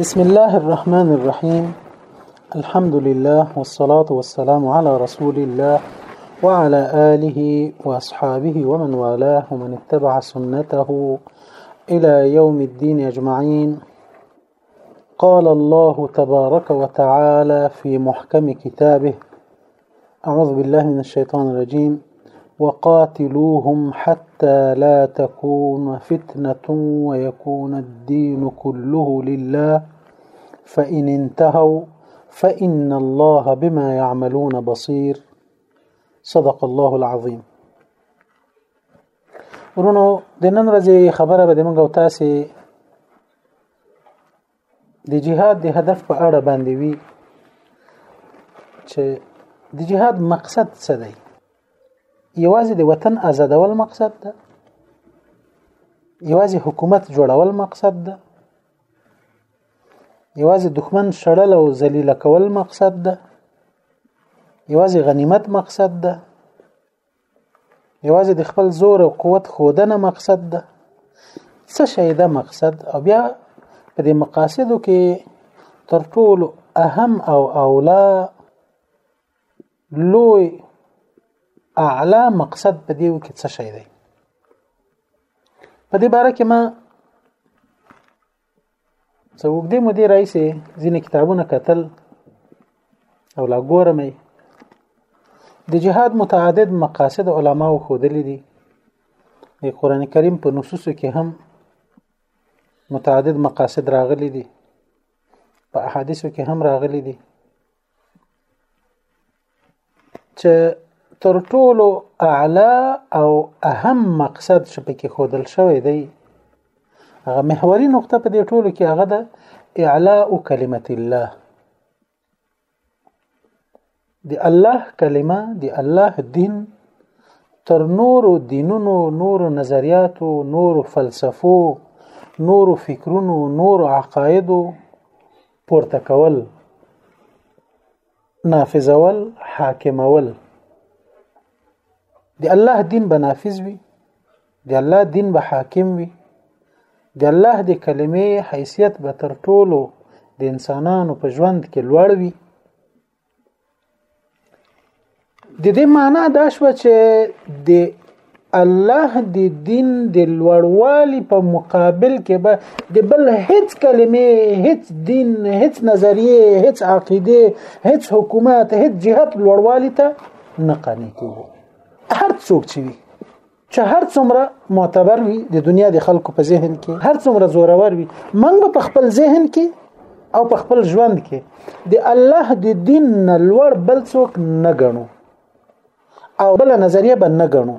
بسم الله الرحمن الرحيم الحمد لله والصلاة والسلام على رسول الله وعلى آله وأصحابه ومن والاه ومن اتبع سنته إلى يوم الدين أجمعين قال الله تبارك وتعالى في محكم كتابه أعوذ بالله من الشيطان الرجيم وقاتلوهم حتى لا تكون فتنة ويكون الدين كله لله فإن انتهوا فإن الله بما يعملون بصير صدق الله العظيم ورونو دنن رجي خبره به موږ او د جهاد د هدف په اړه باندې وی چې د جهاد مقصد څه دی یوازې د وطن آزادول مقصد ده یوازې حکومت جوړول مقصد ده یوازې دښمن شړل او ذلیل کول مقصد ده یوازې غنیمت مقصد ده یوازې د خپل زور او قوت خودنه مقصد ده څه شی ده مقصد او بیا په دې مقاصدو کې تر ټولو اهم او اولا لوی اعلا مقصد په دې کې څه شی دی په دې باره کې ما څه وګدې مو دې راځي ځینې کتابونه کتل او لا ګورم د جهاد متعدد مقاصد علما او خودلې دي د قران کریم په نصوصو کې هم متعدد مقاصد راغلي دي په احادیثو کې هم راغلي دي چې تر ټولو اعلی او اهم مقصد چې پکې خودل شوی دی هغه محوري نقطه په دې ټولو کې هغه ده اعلاء کلمت الله دی الله کلمه دی الله دین تر نورو دینونو نورو نظریاتو نورو فلسفو نورو فکرونو نورو عقایدو پورته کول نافذول حاکمول د الله دین به نافذ وي د الله دین به حاکم وي د الله د کلمې حیثیت به تر ټولو د انسانانو په ژوند کې لوړ وي د دې معنی دا شو چې د الله د دین د لوړوالي په مقابل کې به د بل هیڅ کلمې هیڅ دین هیڅ نظریه هیڅ عقیده هیڅ حکومت هیڅ جهت لوړوالي ته نه قانع کیږي هر څوک چې وي چې هر څومره معتبر وي د دنیا د خلکو په ذهن کې هر څومره زورور وي موږ په خپل ذهن کې او په خپل ژوند کې د الله د دین نه لوړ بل څوک نه ګڼو او بل نظریه به نه ګڼو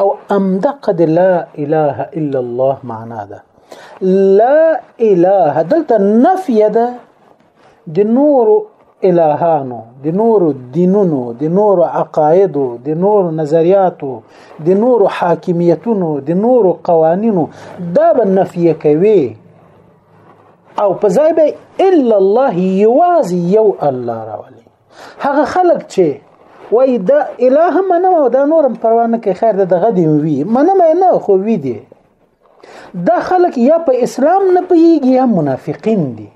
او امدق د لا اله الا الله معنا ده لا اله دلته نفي ده د نورو الهانو د نورو دینونو د نورو عقایدو د نورو نظریاتو د نورو حاکمیتونو د نورو قوانینو دا به نفی کوي او په ځای به الا الله یوازې یو الله راولي هغه خلک چې وای دا اله منم او دا نورم پروا نه کوي خیر د غدي وی منم نه خو وی دي دا خلک یا په اسلام نه پیږي یا منافقین دي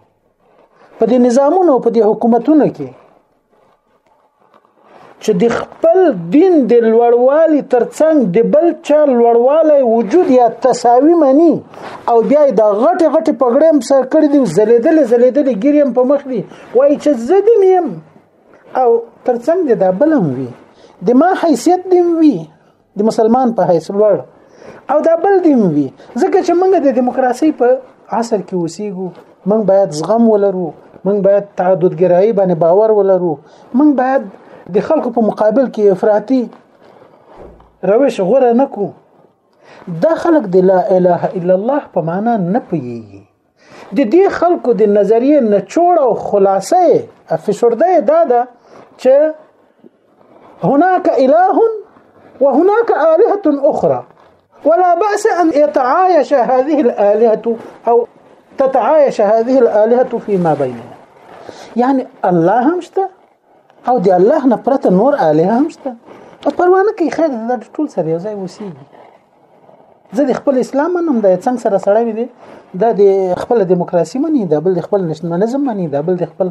په دې نظامونو په دې حکومتونو کې چې د خپل دین د لوړوالي ترڅنګ د بل چا لوړوالی وجود یا تساوي مني او بیا د غټې غټې پګړې هم سر کړې دي زلیدلې زلیدلې ګیرې هم په مخ دي وایي چې زه دې یم او ترڅنګ د بل هم وي د ما حیثیت دې وي د مسلمان په حیث لوړ او دا بل دین وي ځکه چې موږ د دیموکراسي په عصر کې اوسېږو موږ باید زغم ولرو موږ باید تعددګرایي باندې باور ولرو موږ باید د خلکو په مقابل کې افراطي روش غوره نکو دا خلک د لا اله الا الله په معنا نه پوهیږي د دې خلکو د نظریه نچوړ او خلاصه افسرده دا ده چې هناك اله وهناك الهه اخرى ولا باس ان يتعايش هذه الالهه او تتعايش هذه الالهه فيما بيننا يعني الله همشته او د الله نه پرته نور الهه همشته په پروانه کې خیر د ټول سره یو ځای وسیږي زه د خپل اسلام منم د څنګه سره سره وي دي دا د خپل دیموکراسي مني دا بل د خپل نشنلیزم مني دا بل د خپل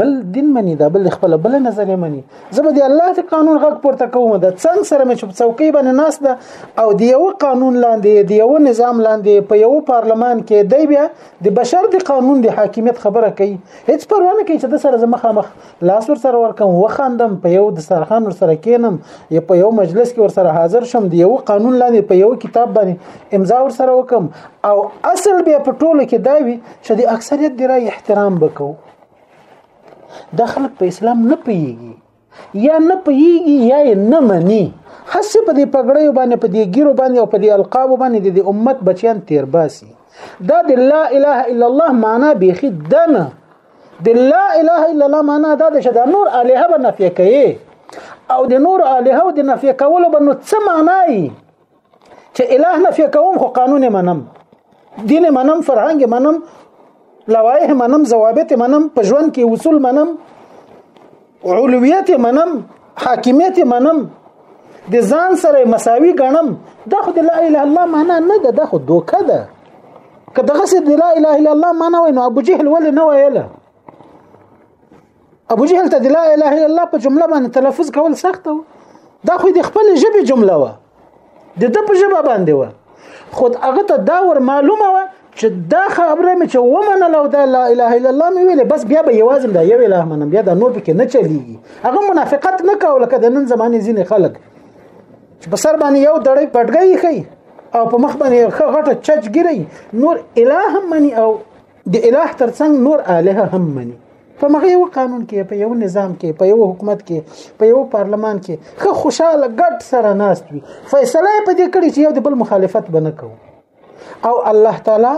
بل دین مني دا بل د خپل بل نظر مني زه به د الله د قانون غږ پورته کوم د څنګه سره مې چوپ څوکۍ باندې ناس ده او د یو قانون لاندې د یو نظام لاندې په یو پارلمان کې دی بیا د بشر د قانون د حاکمیت خبره کوي هیڅ پروا نه کوي چې د سره زمخه مخ لاس ور سره ورکم وخاندم په یو دسترخوان ور سره کینم یا په یو مجلس کې ور سره حاضر شم د یو قانون لاندې په یو کتاب باندې امضا ور سره وکم او اصل به په ټولو کې دا وي چې د اکثریت د رای احترام وکاو د خلک په اسلام نه پیږي یا نه پیږي یا نه مني هڅه په دې پګړې باندې په دې ګیرو باندې او په دې القاب باندې د امت بچیان تیر باسي دا د لا اله الا الله معنا بيخي دنه د لا اله الا الله معنا دا ده چې د نور الهه به نفي کوي او د نور الهه او د نفي کولو به نو څه معنا یي چې اله نفي کوم خو قانون منم دین منم فرهنګ منم لوایح منم ضوابط منم په ژوند کې اصول منم علویت منم حاکمیت منم د ځان سره مساوي ګڼم دا خو د لا اله الا الله معنا نه ده دا خو دوکه ده که دغه سي د لا اله الا الله معنا وای نو ابو جهل ولې نه ویله ابو جهل ته د لا اله الا الله په جمله باندې تلفظ کول سخت و دا خو د خپل ژبې جمله وه د د په ژبه باندې و خود هغه ته دا ور معلومه و چې دا خبره مې چې ومنه لو دا لا اله الا الله مې ویلې بس بیا به یوازې دا یو اله منم بیا دا نور پکې نه چلیږي هغه منافقت نه کاوه لکه د نن زمانه ځینې خلک چې په سر باندې یو دړی پټګی خي او په مخ باندې غټه چچګری نور اله مني او د الٰه ترڅنګ نور الٰه هم مني په مغه یو قانون کې په یو نظام کې په یو حکومت کې په یو پارلمان کې خو خوشاله ګډ سره ناست وي فیصله په دې کړی چې یو د بل مخالفت بنه کو او الله تعالی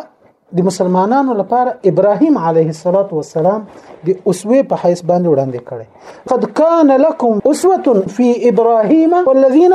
د مسلمانانو لپاره ابراهيم عليه الصلاه والسلام د اسوه په حیث باندې وړاندې کړي قد كان لكم اسوه في ابراهيم والذين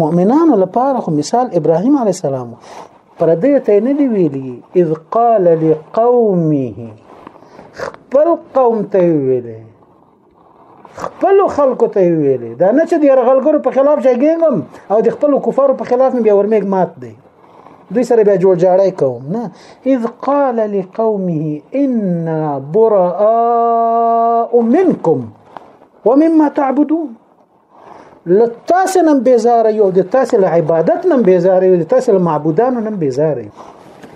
مؤمنانو لپاره خو مثال ابراهيم عليه السلام پر دې ته نه دی ویلي اذ قال لقومه خپل قوم ته ویلي خپل خلکو ته ویلي دا نه چې د يرغلګرو په خلاف جګېږم او د خپل کفارو په خلاف مې بیا ورمېګ مات دی دوی سره بیا جوړ جاړی کوم نه اذ قال لقومه انا براء منكم ومما تعبدون له تاسو نن بیزار یو د تاسو له عبادت نن بیزار یو د تاسو له معبودانو نن بیزار یو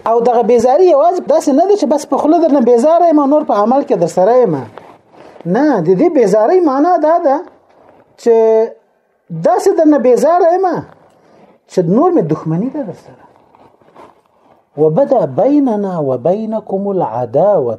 او دغه بیزاری یوازې داسې نه دی چې بس په خوله درنه بیزار یم نور په عمل کې در سره یم نه د دې بیزاری معنا دا ده چې داسې درنه بیزار یم چې نور مې دښمنی ده در سره وبدا بيننا وبينكم العداوه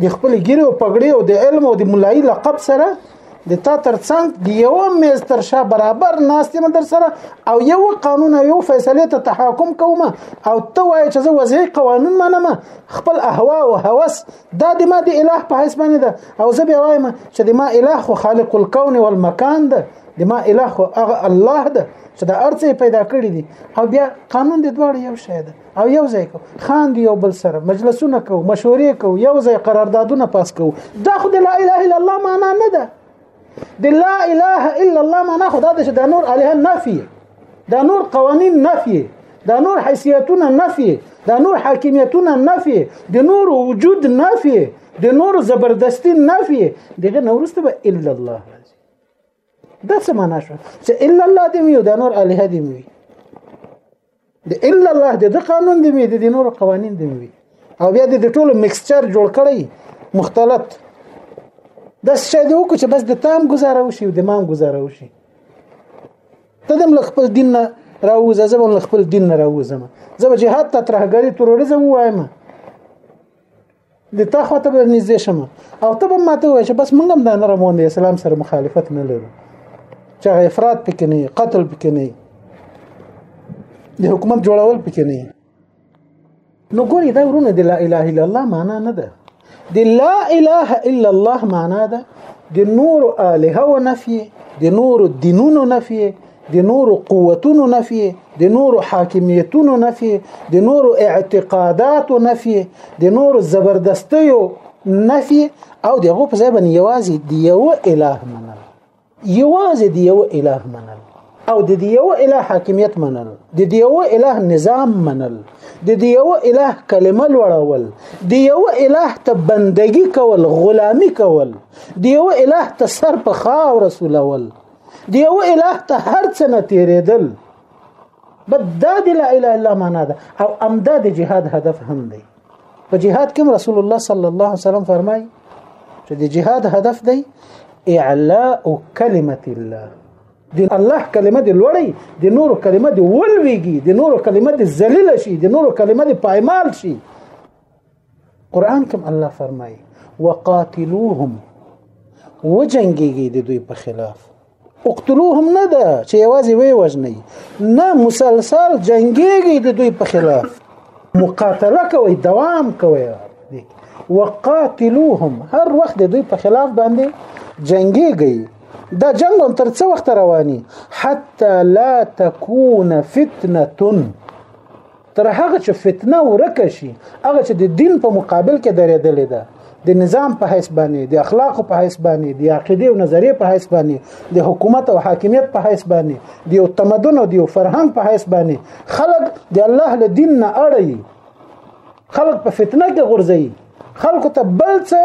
د خپل ګیره او پګړې او د علم او د ملایي لقب سره د تا ترڅنګ د یو میز تر شا برابر ناست یم در سره او یو قانون او یو فیصله ته تحاکم کوم او ته وایې چې زه وضعي قوانون منم خپل اهوا او هوس دا د ما د اله په حیث باندې ده او زه بیا وایم چې د ما اله خو خالق الکون والمکان ده د ما اله خو هغه الله ده چې د ارڅ پیدا کړی دي او بیا قانون د دواړو یو شی ده او یو ځای کو خاندي یو بل سره مجلسونه کو مشورې کو یو ځای قراردادونه پاس کو دا خو د لا اله الا الله معنا نه ده د لا اله الا الله معنا خو دا ده چې د نور الها نفي دا نور قوانين نفي دا نور حیثیتونه نفي دا نور حاکمیتونه نفي د نور وجود نفي د نور زبردستی نفي دغه نورسته به الا الله دا څه معنا شو چې الا الله دې وي او د نور الها دې وي د الا الله د قانون دې وي د نور قوانين دې وي او بیا دې ټول مکسچر جوړ کړی مختلط دا څه دې وکړي چې بس د تام گزاره وشي او د مام گزاره وشي ته دم خپل دین نه راوځه زه به خپل دین نه راوځم زه به جهاد ته ترهګری تروریزم وایم د تا خواته به نږدې شم او ته به ماته وایې چې بس موږ هم دا نه روان دی اسلام سره مخالفت نه لرو چې هغه افراد پکې نه قتل پکې نه د حکومت جوړول پکې نه نو ګوري دا ورونه د لا اله الا الله معنا نه ده د لا اله الا الله معنا ده د نور الها و نفي د نور دینونو نفي د نورو قوتونو نفي د نورو حاکمیتونو نفي د نورو اعتقاداتو نفي د نورو زبردستیو نفي او دغه په ځای باندې یوازې د یو الٰه منل یوازې د یو الٰه منل او د یو الٰه حاکمیت منل د یو الٰه نظام منل د یو الٰه کلمه لوړول د یو الٰه ته بندگی کول غلامی کول د یو الٰه ته سر په خاور رسولول دی یو اله ته هر څه نه تیرېدل بد دا د لا اله الا معنا ده او امدا د جهاد هدف هم دی په جهاد کې رسول الله صلی الله علیه وسلم فرمایي چې د جهاد هدف دی اعلاء کلمت الله د الله کلمه د لوړی د نورو کلمه د ولویږي د نورو کلمه د ذلیل شي د نورو کلمه د پایمال شي قرآن کې الله فرمایي وقاتلوهم وجنګيږي د دوی په خلاف اقتلوهم نه ده چې یوازې وی وژني نه مسلسل جنگيږي د دوی په خلاف مقاتله کوي دوام کوي وقاتلوهم هر وخت د دوی په خلاف باندې جنگيږي دا جنگ هم تر څو وخت رواني حتى لا تكون فتنه تر هغه چې فتنه ورکه شي هغه چې د دین په مقابل کې درېدلې ده د نظام په حیث باندې د اخلاق په حیث باندې د عقیده او نظریه په حیث باندې د حکومت او حاکمیت په حیث باندې د یو تمدن او د یو فرهنګ په حیث باندې خلک د الله له دین نه اړي خلک په فتنه کې غورځي خلکو ته بل څه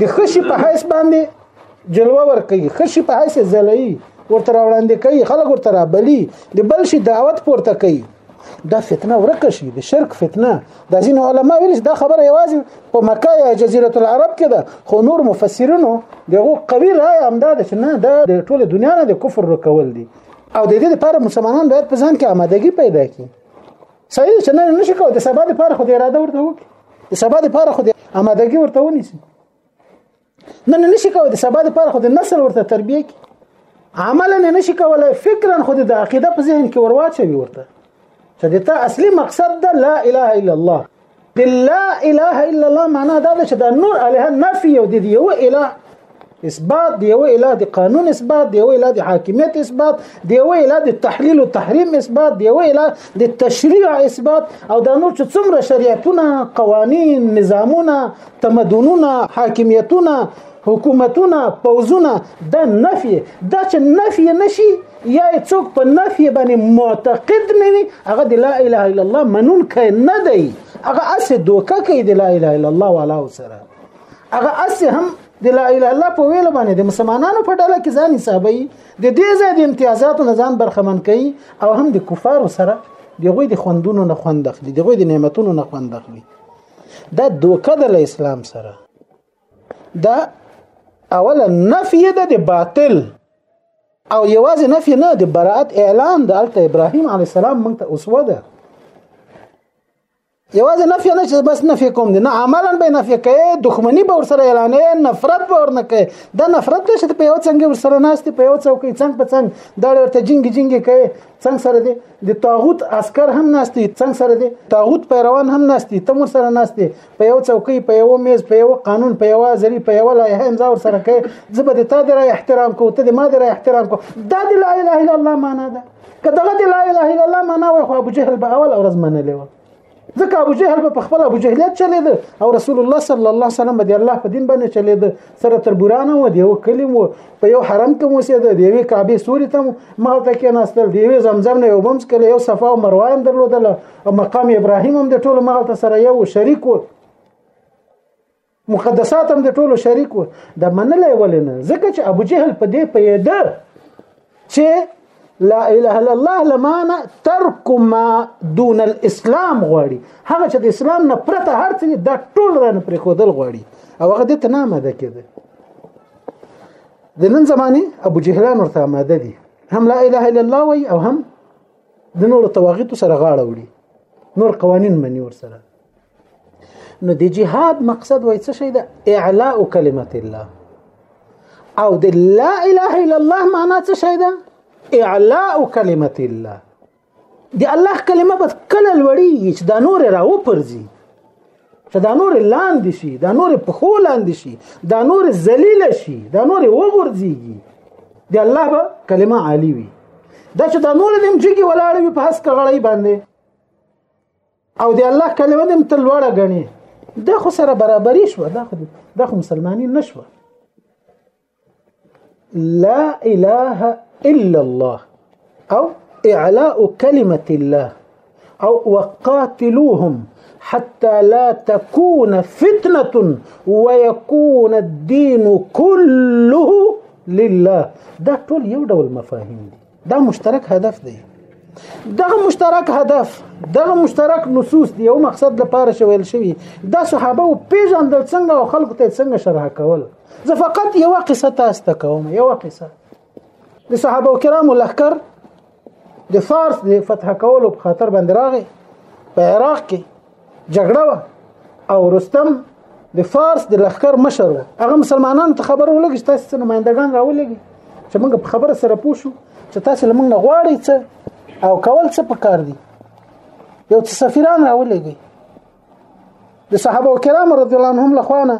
د خشي په حیث باندې جلوه ور کوي خشي په حیث زلایي ورته وړاندې کوي خلک ورته رابلي د بل شي دعوت پورته کوي دا فتنه ورکه شي د شرک فتنه د ځینو علما ویل دا خبره یوازې په مکه یا جزیره العرب کې ده خو نور مفسرینو دغه قوي رائے همدا ده چې نه دا د ټوله دنیا نه د کفر رکول دي او د دې لپاره مسلمانان باید په ځان کې آمادګي پیدا کړي صحیح چې نه نشي کوي د سبا لپاره خو د اراده ورته وکړي د سبا لپاره خو د آمادګي ورته ونیسي نه نه نشي کوي د سبا لپاره خو د نسل ورته تربیه کی عملا نه نشي کولای فکرا خو د عقیده په ذهن کې ورواچوي ورته چې د تا اصلي مقصد ده لا اله الا الله د لا اله الا الله معنا دا ده چې دا نور الها نفي او د یو اله اثبات دی یو اله د قانون اثبات دی یو اله د حاکمیت اثبات دی یو اله د تحلیل او تحریم اثبات دی یو اله د تشریع اثبات او دا نور چې څومره شریعتونه قوانین نظامونه تمدنونه حاکمیتونه حکومتونه پوزونه د نفي دا چې نفي نشي یا څوک په نفي باندې معتقد نه وي هغه د لا اله الا الله منون کوي نه دی هغه اسه دوکه کوي د لا اله الا الله والا سره هغه اسه هم د لا اله الا الله په ویل باندې د مسلمانانو په ډله کې ځان حسابي د دې ځای د امتیازاتو نه ځان برخمن کوي او هم د کفارو سره دغه د خوندونو نه خوند اخلي دغه د نعمتونو نه خوند اخلي دا دوکه د اسلام سره دا اوله نفي ده د باطل او یوازې نفي نه د برائت اعلان د الته ابراهيم عليه السلام موږ ته اسوه ده یوازې نفي نه چې بس نفي کوم دي نه عملا به نفي کوي دښمني به ورسره اعلانې نفرت به ورنه کوي دا نفرت ته چې په یو څنګه ورسره ناشته په یو څوکۍ څنګ په څنګ دا ورته جنگ جنگ کوي څنګه سره دي د طاغوت عسكر هم ناشته څنګه سره دي طاغوت پیروان هم ناشته تم سره ناشته په یو څوکۍ په یو میز په یو قانون په یو ځری په یو لایحه امضا ور سره کوي زه به د تا د رای احترام کوم ته د ما د رای احترام کوم دا د لا اله الا الله معنا ده که دغه د لا اله الا الله معنا وای خو ابو جهل به اول ورځ منلې و ځکه ابو جهل په خپل ابو جهلیت چلید او رسول الله صلی الله علیه وسلم دی الله په دین باندې چلید سره تر بورانه و دیو کلم و په یو حرم کې موسید دی یو کعبه سوري ته مالته کې ناستل دی یو زمزم نه یو بمس کله یو صفا او مروه هم درلودل په مقام ابراهیم هم د ټولو مغلته سره یو شریک وو مقدسات هم د ټولو شریک وو د منلې ولنه ځکه چې ابو جهل په دې پیدا چې لا اله الا الله لمانه ترک ما دون الاسلام غواړي هغه چې د اسلام نه پرته هر څه د ټول رانه پرې خودل غواړي او هغه د تنامه ده کېده د نن زماني ابو جهلان ورته آماده دي هم لا اله الا الله وي او هم د نور تواغیتو سره غاړه وړي نور قوانین مني ور سره نو د جهاد مقصد وای څه شي د اعلاء کلمت الله او د لا اله الا الله معنا څه شي ده اعلاء کلمت الله د الله کلمه به کله لوړیږي چې دا نور راو پرځي ته دا نور لاندې شي دا نور په خو لاندې شي دا نور ذلیل شي دا نور وګورځيږي دی الله به کلمه عالی وي دا چې دا نور دم چې ولاړ وي په هس کغړی باندې او دی الله کلمه دم تل وړه غني دا خو سره برابرې شو دا خو دا خو مسلمانین نشوه لا اله إلا الله أو إعلاء كلمة الله أو وقاتلوهم حتى لا تكون فتنة ويكون الدين كله لله ده طول يودا والمفاهيم دي دا مشترک هدف دی دغه مشترک هدف دغه مشترک نصوص دی یو مقصد لپاره شویل شوی دا صحابه او پیژندل څنګه او خلکو ته څنګه شرح کول زه فقط یو قصه تاسو ته کوم یو قصه د صحابه کرامو لخر د فارس د فتح کولو په خاطر باندې راغی په عراق کې جګړه وه او رستم د فارس د لخر مشر و هغه مسلمانانو ته خبر ولګي چې تاسو څنګه ماندګان راولګي چې موږ په خبره سره پوه شو چې تاسو لمونږ نه غواړئ څه او کول څه پکار دي یو څه سفیران راولګي د صحابه کرام رضی الله عنهم لخوانه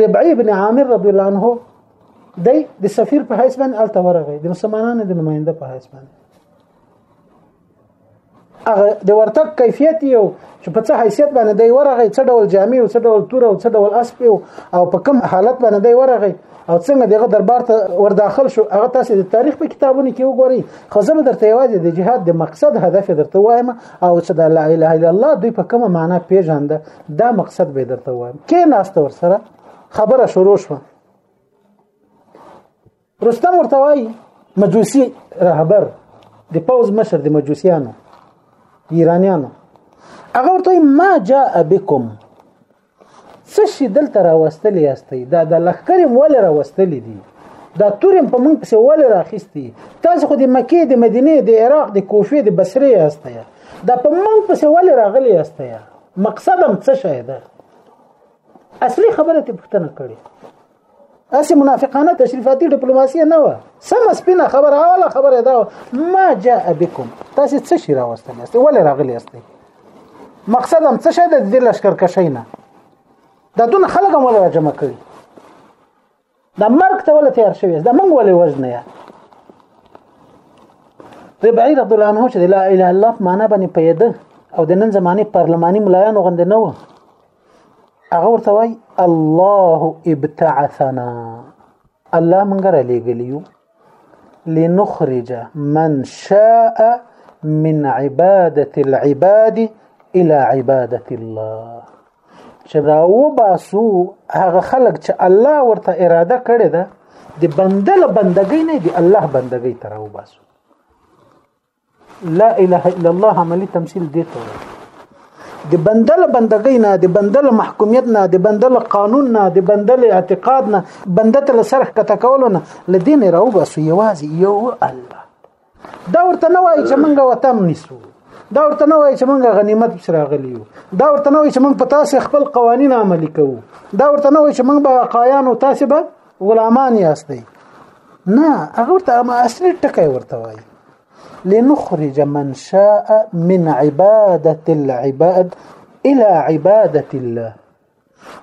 ربعی بن عامر رضی الله عنه دی د سفیر په حیث باندې الته ورغی د مسلمانانو د نماینده په حیث باندې هغه د ورتګ کیفیت یو چې په څه حیثیت باندې دی ورغی څه ډول جامع او څه ډول تور او څه ډول اسب او په کوم حالت باندې دی ورغی او څنګه دغه دربار ته ور داخل شو هغه تاسو د تاریخ په کتابونو کې وګورئ خو زه به درته یوازې د جهاد د مقصد هدف درته وایم او چې د لا اله الا الله دوی په کومه معنا پیژنده دا مقصد به درته وایم کې ناست ور سره خبره شروع شوه رستم ورته وایي مجوسی رهبر د پوز مشر د مجوسیانو ایرانیانو هغه ورته ما جاء بكم څه شي دلته راوستلې یاستئ دا د لخرې ول راوستلې دي دا تورم په موږ پسې ول راخستی تاسو خو د مکې د مدینه د عراق د کوفې د بصره یاستئ دا په موږ پسې ول راغلې یاستئ مقصدم څه شي ده اصلي خبره ته پوښتنه کړې اسی منافقانه تشریفاتی ډیپلوماسي نه و سم سپینه خبره اوله خبره دا ما جاء بكم تاسو څه شي راوستل یاست ولې راغلی یاست مقصد هم څه شه د دې لشکر کشي نه دا دون خلک هم ولا جمع کړي دا مرګ ته ولا تیار شوی دا موږ ولې وزن یا ربعی رضی الله عنه چې لا اله الا الله معنا باندې پیدا او د نن زمانه پارلماني ملایانو غند نه و هغه ورته وای الله ابتعثنا الله مونږ را لېګلیو لنخرج من شاء من عبادة العباد إلى عبادة الله چې دا وباسو هغه خلک چې الله ورته اراده کړې ده د بنده له بندګۍ نه دی الله بندګۍ ته راوباسو لا اله الا الله عملی تمثيل دی ته د بندل بندګۍ نه د بندل محکومیت نه د بندل قانون نه د بندل اعتقاد نه بنده تل سرخ کته کول نه لدین راو بس یوازې یو الله دا ورته نه وایي چې منګه وطن نیسو دا ورته نه وایي چې موږ غنیمت بس راغلی یو دا ورته نه وایي چې موږ په تاسو خپل قوانين عملي کوو دا ورته نه وایي چې موږ به قایانو تاسو به غلامان یاستئ نه هغه ورته ما اصلي ټکی ورته وایي لنخرج من شاء من عبادة العباد إلى عبادة الله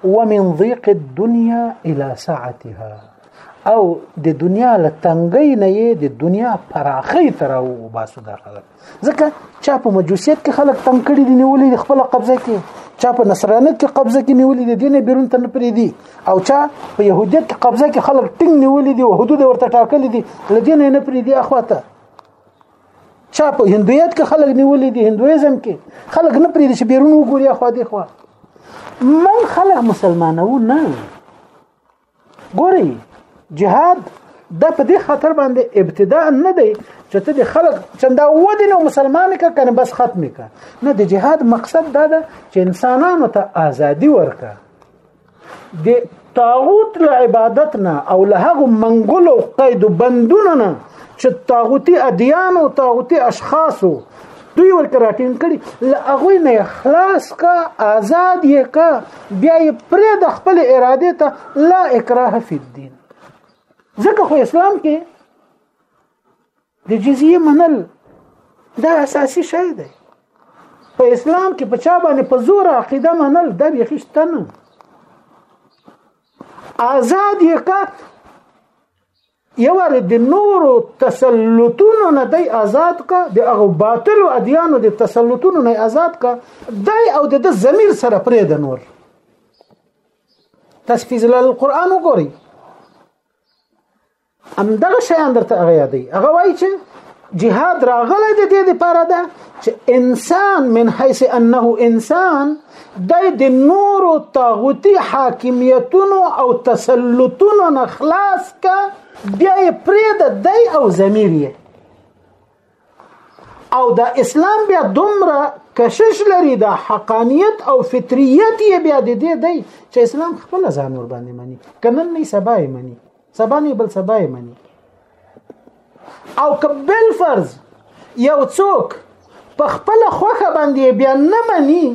ومن ضيق الدنيا إلى سعتها او د دنیا له تنګۍ نه یې د دنیا پراخۍ ته راوباسو دا خلک ځکه چا په مجوسیت کې خلک تنګ کړي دي نیولې د خپل قبضه کې چا په نصرانیت کې قبضه کې نیولې دي دینه بیرون ته نه پرې دي او چا په يهودیت کې قبضه کې خلک ټینګ نیولې دي او حدود ورته ټاکلې دي لدینه نه پرې دي اخواته چا په هندویت کې خلک نیولې دي هندویزم کې خلک نه پرې دي چې بیرون وګوري اخوا دي خوا من خلک مسلمانو نه ګوري جهاد دا په دې خاطر باندې ابتداء نه دی چې ته د خلک چنده ودی نو مسلمان کا کنه بس ختم کا نه د جهاد مقصد دا ده چې انسانانو ته ازادي ورکا د طاغوت له عبادت نه او له هغه منګولو قید بندونو نه چې طاغوتی ادیان او طاغوتی اشخاص دوی ورته راټینګ کړي له هغه نه خلاص کا آزاد یې کا بیا یې پرې د خپل اراده ته لا اکراه فی الدین ځکه خو اسلام کې د جزیه منل دا اساسي شی دی په اسلام کې په چا باندې په زور عقیده منل دا بیخي شته نه آزاد یې کا یوار د نورو تسلطونو نه دی آزاد کا د هغه باطل او ادیانو د تسلطونو نه آزاد کا دی او د ضمیر سره پرې د نور تسفیز القرآن وګوري ام دغه شیان درته هغه یادې هغه وایي چې جهاد راغلی د دې لپاره ده چې انسان من حيث انه انسان د د نور طاغوتی حاکمیتونو او تسلطونو نه خلاص کا بیا پرې د دی او ضمیر او د اسلام بیا دومره کشش لري د حقانیت او فطریت یې بیا د دې دی چې اسلام خپل ځان ور باندې مني کنن نه سبا یې مني سبا نه بل سبا یې مني او کبل فرض یو څوک په خپل خوخه باندې بیا نه مني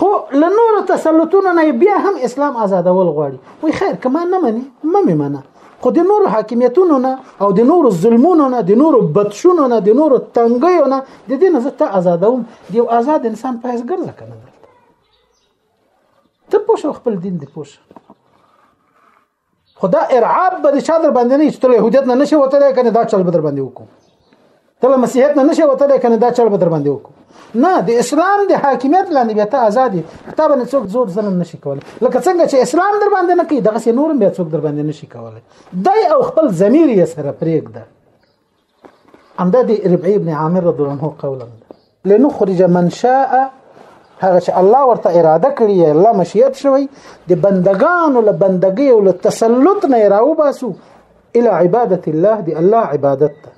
خو له نورو تسلطونو نه بیا هم اسلام آزادول غواړي وای خیر کما نه مني مې منه خو د نورو حاکمیتونو نه او د نورو ظلمونو نه د نورو بدشونو نه د نورو تنګیو نه د دې نه زه ته آزادوم د یو آزاد انسان په حیث ګرځه کنه ته پوښه خپل دین دی پوښه خدا ارعاب به چا در باندې نه ایستل يهودیت نه نشي وته کنه دا چل به در باندې وکړو ته مسیحیت نه نشي وته کنه دا چل به در باندې وکړو نه د اسلام د حاکمیت لاندې به ته ازادي کتاب نه څوک زور ظلم نشي کولای لکه څنګه چې اسلام در باندې نه کوي دغه نور به څوک در باندې نشي کولای دای او خپل ضمیر یې سره پرېږده همدا د ربعي ابن عامر رضی الله عنه قولا لنخرج من شاء هغه چې الله ورته اراده کړی الله مشیت شوی د بندگانو له بندګۍ او له تسلط نه راو باسو الى عباده الله دی الله عبادت ته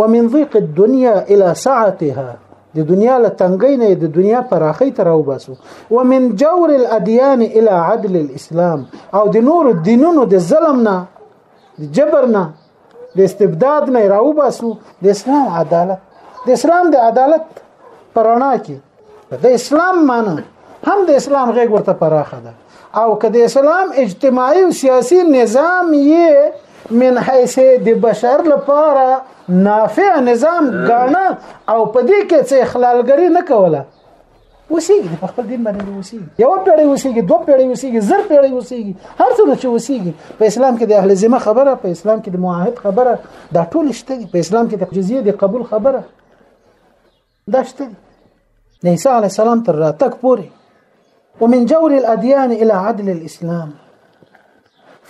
ومن ضيق الدنيا الى سعتها د دنیا له تنګۍ نه د دنیا پراخۍ ته راو باسو ومن جور الاديان الى عدل الاسلام او د نور دینونو د ظلم نه جبر نه د استبداد نه راو باسو د اسلام عدالت د اسلام د عدالت پرانا کې د اسلام معنی هم د اسلام غیګ ورته پراخه ده او که د اسلام اجتماعي او سیاسي نظام یې من حیث د بشر لپاره نافع نظام غاڼه او په دې کې څه اخلالګری نه کوله اوسېږي په خپل دین باندې اوسېږي یو پیړۍ اوسېږي دوه پیړۍ اوسېږي زر پیړۍ اوسېږي هر څه چې اوسېږي په اسلام کې د اهل ذمه خبره په اسلام کې د معاهد خبره دا ټول شته دي په اسلام کې د جزیه د قبول خبره دا شته دي د عیسی علی السلام تر راتګ پورې ومن جور الاديان الى عدل الاسلام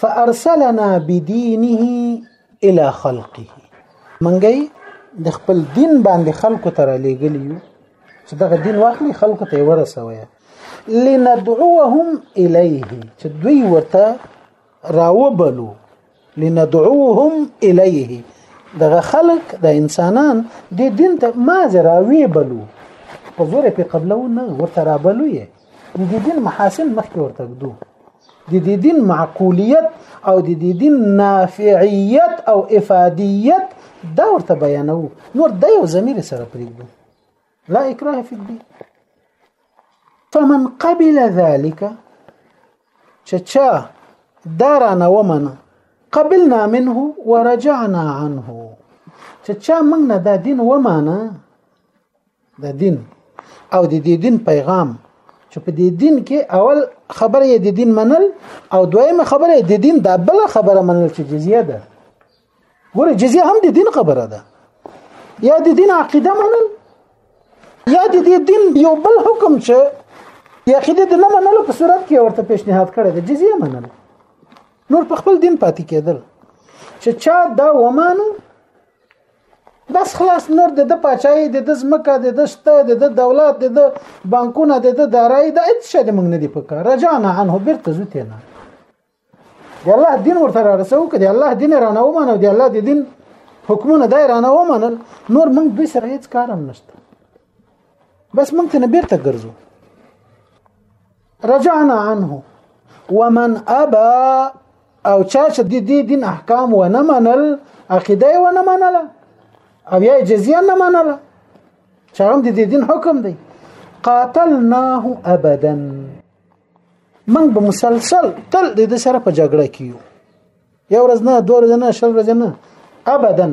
فارسلنا بدينه الى خلقه منګي د خپل دین باندې خلکو تر لېګلیو چې دغه دین واخلي خلکو ته ورسوي لندعوهم الیه چې دوی ورته راوبلو لندعوهم الیه دغه خلق د انسانان د دین ته ما زراوی بلو په زور په قبلو نه ورته را بلو یې د دین محاسن مخکې ورته ګدو د دې دین معقولیت او د دې دین نافعیت او افادیت دا ورته بیانو نور د یو زمیر سره پرېږدو لا اکراه فی الدین فمن قبل ذلك چې چا دا رانه ومنه قبلنا منه ورجعنا عنه چې چا موږ نه دا دین ومانه دا دین او د دې دین پیغام چې په دې دین کې اول خبره یې د دین منل او دویمه خبره یې د دین دا بل خبره منل چې جزیه ده ګوره جزیه هم د دین خبره ده یا د دین عقیده منل یا د دې دین یو بل حکم چې یا خیده د نه منلو په صورت کې ورته پیشنهاد کړی دی جزیه منل نور په خپل دین پاتې کېدل چې چا دا ومانو بس خلاص نور د د پاچای د د زمکه د د شته د د دولت د د بانکونه د د دارای د هیڅ شی د موږ نه دی پکار رجانا عنه بیرته زوتینا دی الله دین ورته را رسو کړي الله دین را نه ومنه دی الله د دین حکمونه دای را نه ومنل نور موږ دوی سره هیڅ کارم نشته بس موږ ته نه بیرته ګرځو رجعنا عنه ومن ابا او چا چې د دې دین احکام و نه منل عقیده و نه منله او یا جزیه نه منله چې هم د دې دین حکم دی قاتلناه ابدا موږ به مسلسل تل د دې سره په جګړه کې یو یو ورځ نه دوه ورځې نه شل ورځې نه ابدا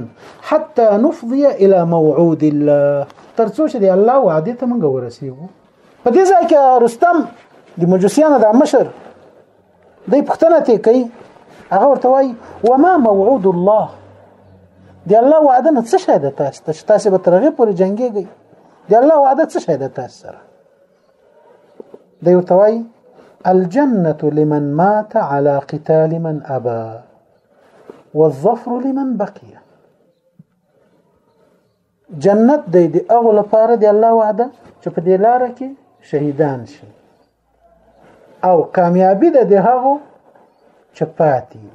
حتى نفضي الى موعود الله ترڅو چې د الله وعده ته موږ ورسیږو په دې ځای کې رستم د مجوسیانو د مشر دی پښتنه ته کوي هغه ورته وایي وما موعود الله دی الله وعده نه څه شاید تاسو ته تاسو به ترغه پورې جنگيږي دی الله وعده څه شاید تاسو سره دی ورته وایي الجنة لمن مات على قتال من أبى والظفر لمن بقي جنت دی د هغو لپاره د الله وعده چې په دې لاره کې شهیدان شي او کامیابی ده د هغو چپاتی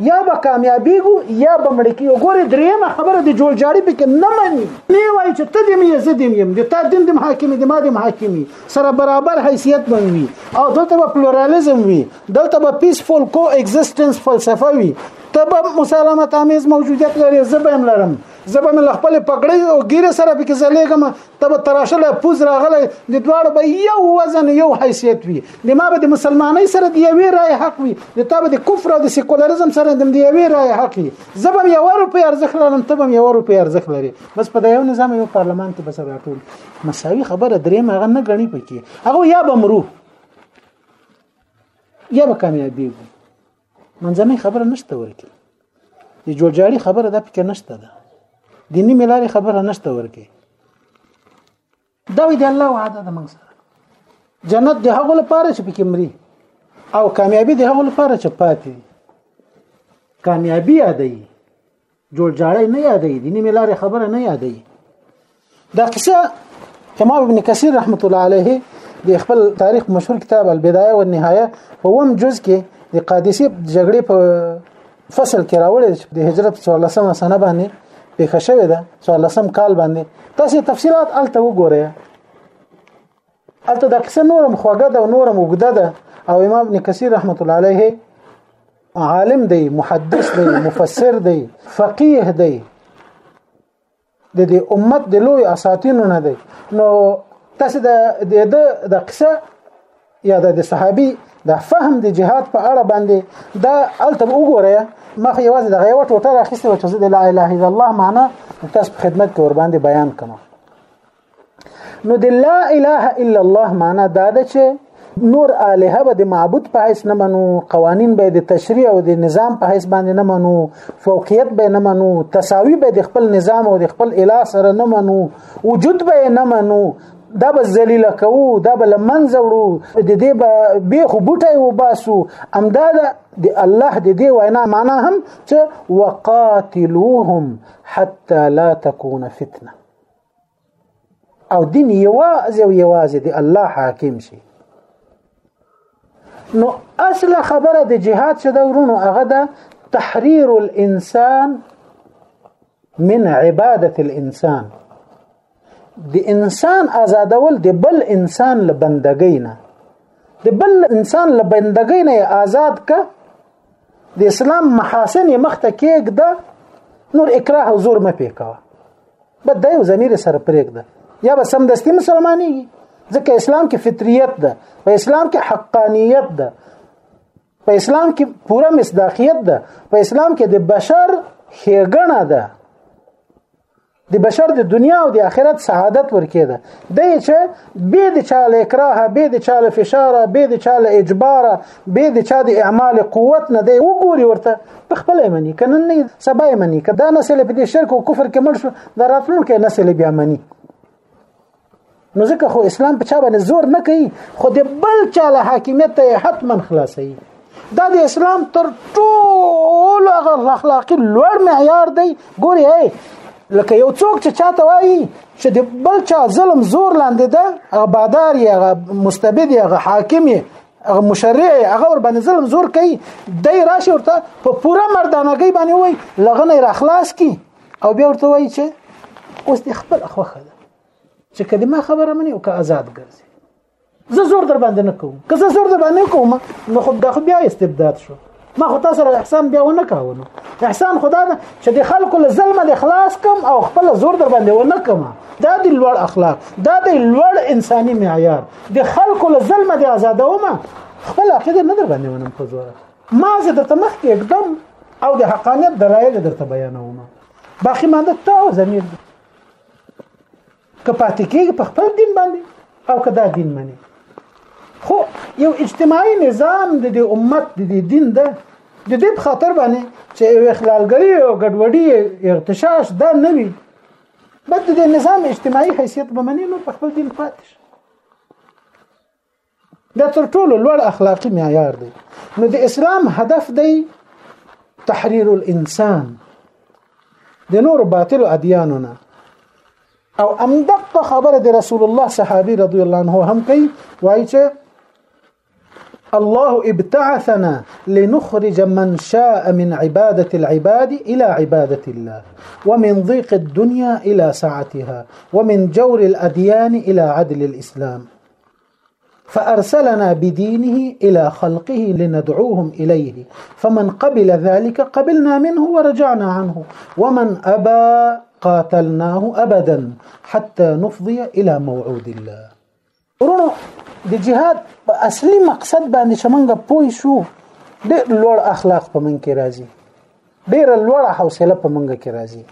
یا به کامیابیږو یا به مړ کیو ګوره دریمه خبره د جوړ جاړي به کې نه مني نه وای چې ته دې مې زه دې یم د تا دین د حاکم دې ما دې حاکم سره برابر حیثیت بنوي او دلته به پلورالیزم وي دلته به پیسفول کو ایگزیسټنس فلسفه وي ته به مسالمت امیز موجودیت لري زه به هم لرم زه به له خپل پګړې او ګیره سره به کې زلېږم ته به تراشله پوز راغلی د دواړو به یو وزن یو حیثیت وي د ما به د مسلمانۍ سره د یوې رای حق وي د تا به د کفر او د سیکولریزم سره د یوې رای حق وي زه به یو روپۍ ارزښت لرم ته به یو روپۍ ارزښت لري بس په یو نظام یو پارلمان کې بس راټول مساوي خبره درې ماغه نه غني پکې هغه یا به مرو یا به کامیابی وي منځنۍ خبره نشته ورکی د جوړجاړي خبره د پکې نشته ده دیني ملاري خبره نشته ورکی دا وی د الله وعده د موږ سره جنت د هغو لپاره چې پکې مري او کامیابی د هغو لپاره چې پاتې کامیابی یادوي جوړ جاړی نه یادې دي نیمه لارې خبره نه یادې دا قصه امام ابن کثیر رحمت الله علیه د خپل تاریخ مشهور کتاب البدایه والنهایه په وم جز کې د قادسی جګړې په فصل کې راوړل چې د هجرت 14 سنه باندې پیښه شوې ده 14 کال باندې تاسو تفصيلات الته وګورئ البته دا قصه نورم خوږه ده او نورم وګده ده او امام ابن کثیر رحمت الله علیه عالم دی محدث دی مفسر دی فقيه دی د دې امت د لوی اساتینو نه دی نو تاسو د د د قصه یا د صحابي د فهم د جهاد په اړه باندې دا الته وګوره ما خو یوازې د غیو ټوټه راخسته چې د لا اله الا الله معنی تاسو په خدمت کې ور باندې بیان کړم نو د لا اله الا الله معنا دا ده چې نور الها به د معبود په حیث نه منو قوانین به د تشریع او د نظام په حیث باندې نه منو فوقیت به نه منو تساوی به د خپل نظام او د خپل اله سره نه منو وجود به نه منو دا به ذلیل کوو دا به لمنځه وړو د دې به به خو بوټي وباسو امدا د الله د دې وینا معنا هم چې وقاتلوهم حتى لا تكون فتنه او دین یوازې او یوازې دی الله حاکم شي نو اصل خبره د جهاد څخه د ورونو هغه ده تحرير الانسان من عباده الانسان د انسان آزادول د بل انسان له بندګۍ نه د بل انسان له بندګۍ نه آزاد ک د اسلام محاسن یې مخته کېږده نور اکراه او زور مه پې کوه بد دا یو ضمیر سره پرېږده یا به سمدستي مسلمانېږي ځکه اسلام کې فطریت ده په اسلام کې حقانیت ده په اسلام کې پوره مصداقیت ده په اسلام کې د بشر ښېګڼه ده د بشر د دنیا او د آخرت سعادت ورکې ده د چې به د چا له اکراه به د چا له فشار به د چا له اجبار به د چا د اعمال قوت نه دی وګوري ورته په خپل منی کنن نه سبا منی کدا نسل په دې شرک او کفر کې مړ شو د راتلونکو نسل بیا منی نو ځکه خو اسلام په چا باندې زور نه کوي خو د بل چا له حاکمیت ته حتما خلاصي دا د اسلام تر ټولو هغه اخلاقي لوړ معیار دی ګوري لکه یو څوک چې چاته وایي چې د بل چا ظلم زور لاندې ده هغه بادار یا هغه مستبد یا هغه حاکم یا هغه مشرع هغه ور باندې ظلم زور کوي دی راشي ورته په پوره مردانګۍ باندې وای لغنه را خلاص کی او بیا ورته وایي چې اوس د خپل خوخه ده چې کله ما خبره مني او که آزاد ګرځي زه زور در باندې نه کوم که زه زور در باندې کوم نو خو دا خو بیا استبداد شو ما خو تاسو سره احسان بیا ونه کاوه نو احسان خدا ده چې د خلکو له ظلمه د خلاص کم او خپل زور در باندې ونه کم دا د لوړ اخلاق دا د لوړ انساني معیار د خلکو له ظلمه د آزادومه خپل عقیده نه در باندې ونم په زور ما زه درته مخکې اقدم او د حقانیت دلایل درته بیانوم باقي مانده ته او ضمیر دی که پاتې کېږي په خپل دین باندې او که دا دین مني خو یو اجتماعي نظام د دې امت د دې دین ده د دې په خاطر باندې چې یو اخلالګری او ګډوډي ارتشاش دا نه وي بد د نظام اجتماعي حیثیت به مني نو په خپل دین پاتې شي دا تر ټولو لوړ اخلاقی معیار دی نو د اسلام هدف دی تحریر الانسان د نور باطل ادیانو نه او امدق خبره د رسول الله صحابي رضی الله عنه هم کوي وایي چې الله ابتعثنا لنخرج من شاء من عبادة العباد إلى عبادة الله ومن ضيق الدنيا إلى سعتها ومن جور الأديان إلى عدل الإسلام فأرسلنا بدينه إلى خلقه لندعوهم إليه فمن قبل ذلك قبلنا منه ورجعنا عنه ومن أبى قاتلناه أبدا حتى نفضي إلى موعود الله ورونو د جهاد په اصلي مقصد باندې چې موږ پوه شو ډېر لوړ اخلاق په موږ کې راځي ډېر لوړ حوصله په موږ کې راځي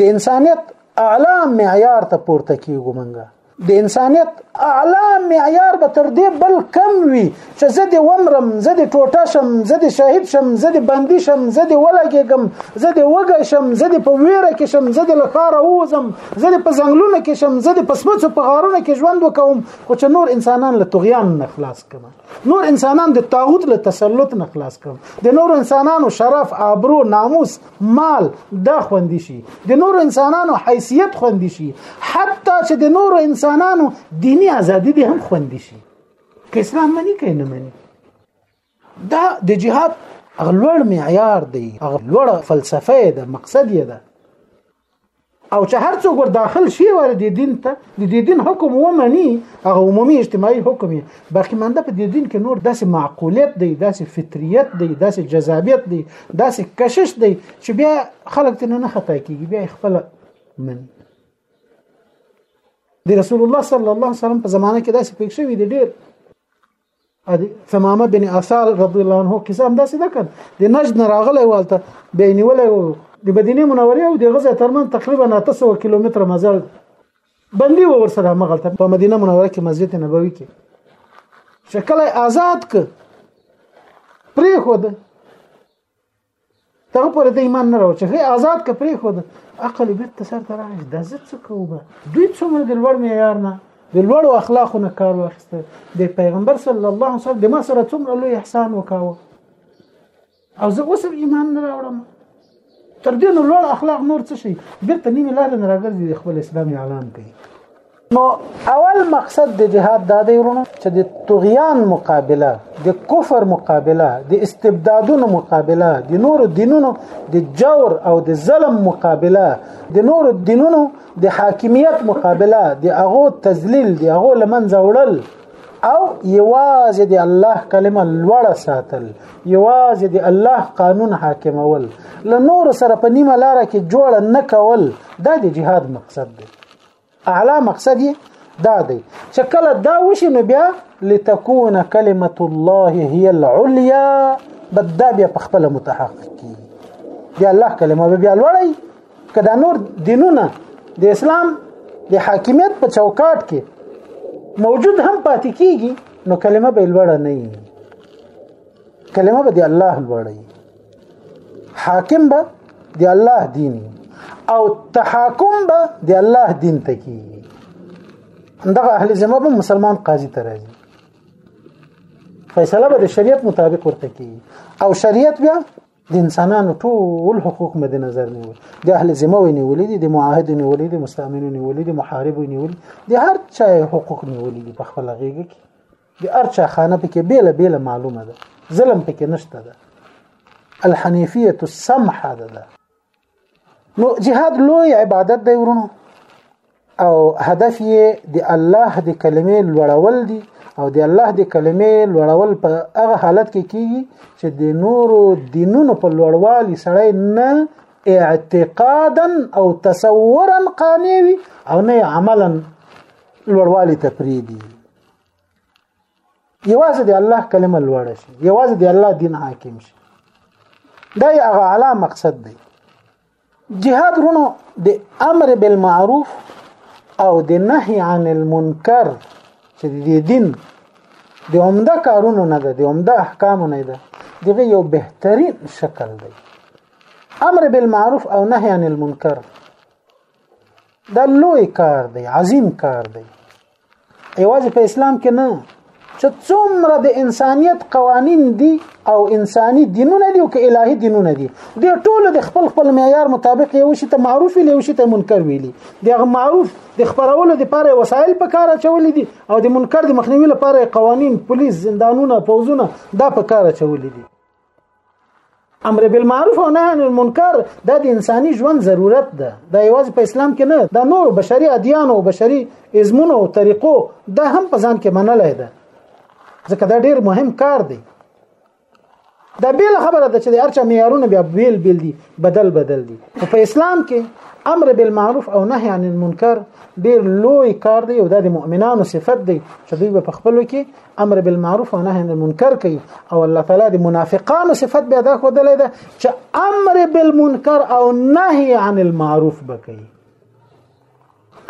د انسانیت اعلی معیار ته پورته کیږو منګه د انسانیت اعلی معیار به تر دې بل کم وي چې زه د ومرم زه د ټوټه شم زه د شهید شم زه د بندي شم زه د ولګېږم زه د وږی شم زه د په ویره کې شم زه د له ښاره ووځم زه د په ځنګلونو کې شم زه د په سمڅو په غارونو کې ژوند وکوم خو چې نور انسانان له طغیان نه خلاص کړم نور انسانان د طاغوت له تسلط نه خلاص کړم د نور انسانانو شرف ابرو ناموس مال دا خوندي شي د نور انسانانو حیثیت خوندي شي حتی چې د نور انسانانو دینی ازادي دي هم خوندي شي که اسلام منی که نه منی دا د جهاد غلوړ معیار دی غلوړ فلسفه ده مقصد یې ده او چې هر څوک ور داخل شي ور دي دین ته د دې دین حکم ومني هغه عمومي اجتماعي حکم یې باقي مانده په دې دین کې نور داسې معقولیت دی داسې فطریت دی داسې جذابیت دی داسې کشش دی چې بیا خلک تنه نه خطا کیږي بیا خپل من د رسول الله صلی الله علیه وسلم په زمانه کې داسې پېښ شوی دی ډېر ثمامه بن اسال رضی الله عنه کیسه هم داسې ده کړ د نجد نه راغلی والته به نیولې و د مدینه منورې او د غزه ترمن تقریبا 900 کیلومتر مزل بندي و ورسره مغلته په مدینه منوره کې مسجد نبوي کې شکل آزاد ک پرې خو ده دغه پر دې ایمان نه راوچ هي آزاد ک پرې خو عقل بیت سر تر راځي د زت څه کوبه دوی څومره د لوړ معیار نه د لوړ اخلاقو نه کار واخیسته د پیغمبر صلی الله علیه وسلم د ما سره څومره لوی احسان وکاوه او زه اوس ایمان نه راوړم تر دې نو لوړ اخلاق نور څه شي بیرته نیمه لار نه راګرځي خپل اسلامي اعلان کوي نو اول مقصد د جهاد دا دی ورونو چې د طغیان مقابله د کفر مقابله د استبدادونو مقابله د نورو دینونو د جور او د ظلم مقابله د نورو دینونو د حاکمیت مقابله د هغه تذلیل د هغه لمنځه وړل او یوازې د الله کلمه لوړه ساتل یوازې د الله قانون حاکمول له نور سره په نیمه لار کې جوړ نه کول دا د جهاد مقصد دی اعلی مقصد یې دا دی چې کله دا وشي نو بیا لتكون کلمت الله هي العليا بدا بیا په خپل متحقق کی بیا الله کلمه بیا لوړی کدا نور دینونه د اسلام د حاکمیت په چوکاټ کې موجود هم پاتې کیږي نو کلمه به لوړه نه وي کلمه به د الله لوړه وي حاکم به دی الله دین او تحاکم به دی الله دین ته کی دغه اهل ذمه به مسلمان قاضي ته راځي فیصله به د شریعت مطابق ورته کی او شریعت بیا د انسانانو ټول حقوق مد نظر نیول د اهل ذمه ونیولې دي د معاهد نیولې دي مستامینو نیولې دي محارب نیولې دي هر چا حقوق نیولې دي په خپل غیږ کې د ارچا خانه پکې بیل بیل معلومه ده ظلم پکې نشته ده الحنیفیه السمحه ده, ده نو جهاد لوی عبادت دی ورونو او هدف یې د الله د کلمې لوړول دي او د الله د کلمې لوړول په هغه حالت کې کیږي چې د نورو دینونو په لوړوالي سړی نه اعتقادا او تصورا قانع وي او نه عملا لوړوالي ته پریدي یوازې د الله کلمه لوړه شي یوازې د الله دین حاکم شي دا یو اعلی مقصد دی جهاد رونو د امر بالمعروف او د نهي عن المنکر چې د دین د عمده کارونو نه ده د عمده احکامو نه ده دغه یو بهترین شکل دی امر بالمعروف او نهي عن المنکر دا لوی کار دی عظیم کار دی یوازې په اسلام کې نه چې څومره د انسانیت قوانین دي او انساني دینونه دي او که الهي دینونه دي د ټولو د خپل خپل معیار مطابق یو شي ته معروف وي یو شي ته منکر ویلي د معروف د خبرولو لپاره وسایل په کار اچول دي او د منکر د مخنیوي لپاره قوانین پولیس زندانونه پوزونه دا په کار اچول دي امر بالمعروف او نهی عن المنکر دا د انساني ژوند ضرورت ده دا یوازې په اسلام کې نه دا نور بشري ادیان او بشري ازمونو او طریقو دا هم په ځان کې منلای ده ځکه دا ډیر مهم کار دی دا بیل خبره ده چې د ارچا معیارونه بیا بیل بیل دي بدل بدل دي په اسلام کې امر بالمعروف او نهی عن المنکر ډیر لوی کار دی او دا د مؤمنانو صفت دی چې دوی په خپلو کې امر بالمعروف او نهي عن المنکر کوي او الله تعالی د منافقانو صفت به ادا کړل ده چې امر بالمنکر او نهي عن المعروف بکوي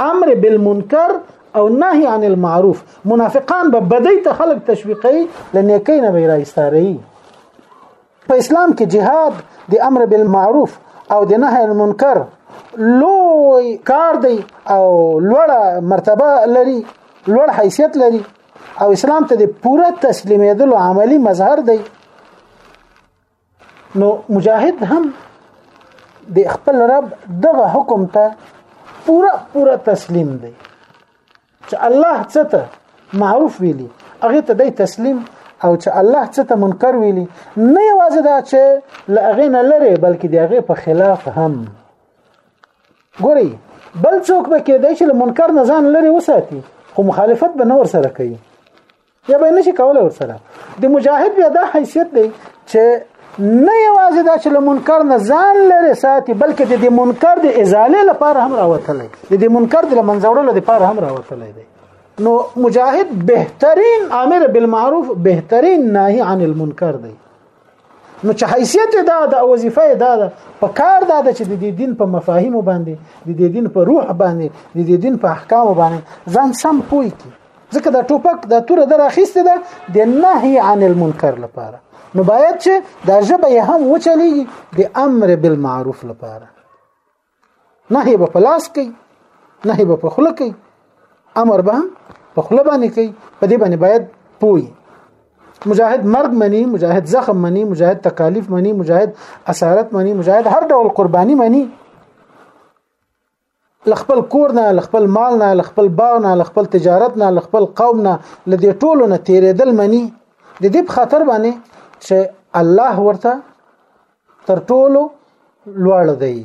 امر بالمنکر او نهي عن المعروف منافقان به بدی ته خلق تشویقي لنیکین به راستاري په اسلام کې جهاد د امر بالمعروف او د نهي عن المنکر لوی کار دی او لوړه مرتبه لري لوړ حیثیت لري او اسلام ته د پوره تسلیمېدلو عملی مظهر دی نو مجاهد هم د خپل رب دغه حکم ته پوره پوره تسلیم دی چې الله څه ته معروف ویلي هغه ته د تسلیم او چې الله څه ته منکر ویلي نه یوازې دا چې لغې نه لري بلکې د هغه په خلاف هم ګوري بل څوک به کې د شل منکر نه ځان لري وساتي خو مخالفت به نور سره کوي یا به نشي کولای ورسره د مجاهد بیا دا حیثیت دی چې نه یوازې دا چې له منکر نه ځان لري ساتي بلکې د دې منکر د ازالې لپاره هم راوتلی د دې منکر د منځوړلو لپاره هم راوتلی دی نو مجاهد بهترین امر بالمعروف بهترین ناهی عن المنکر دی نو چې حیثیت دا د وظیفه دا ده په کار دا ده چې د دې دین په مفاهیم باندې د دې دین په روح باندې د دې دین په احکام باندې ځان سم پوي کی ځکه دا ټوپک دا توره در اخیسته ده د نهي عن المنکر لپاره نو باید چې دا ژبه هم وچلیږي د امر بالمعروف لپاره نه به په لاس کوي نه به په خوله کوي امر به په خوله باندې کوي په دې باندې باید پوي مجاهد مرګ مني مجاهد زخم مني مجاهد تکالیف مني مجاهد اسارت مني مجاهد هر ډول قرباني مني لخپل کور نه لخپل مال نه لخپل باغ نه لخپل تجارت نه لخپل قوم نه لدې ټولو نه تیرېدل مني د دې په خاطر باندې چې الله ورته تر ټولو لوړ دی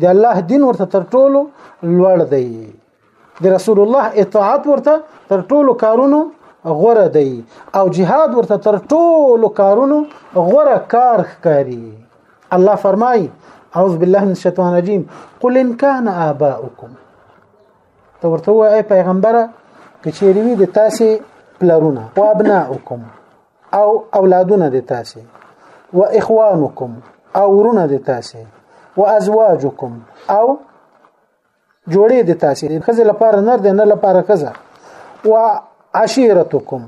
د الله دین ورته تر ټولو لوړ دی د رسول الله اطاعت ورته تر ټولو کارونو غوره دی او جهاد ورته تر ټولو کارونو غوره کار ښکاري الله فرمایي اعوذ بالله من الشیطان الرجیم قل ان کان آباؤکم ته ورته وایي پیغمبره کچېری وي د تاسو پلارونه او ابناؤکم او اولادونه د تاسو و اخوانکم او ورونه د تاسو و ازواجکم او جوړې د تاسو د خزه لپاره نر د نه لپاره خزه و عشیرتکم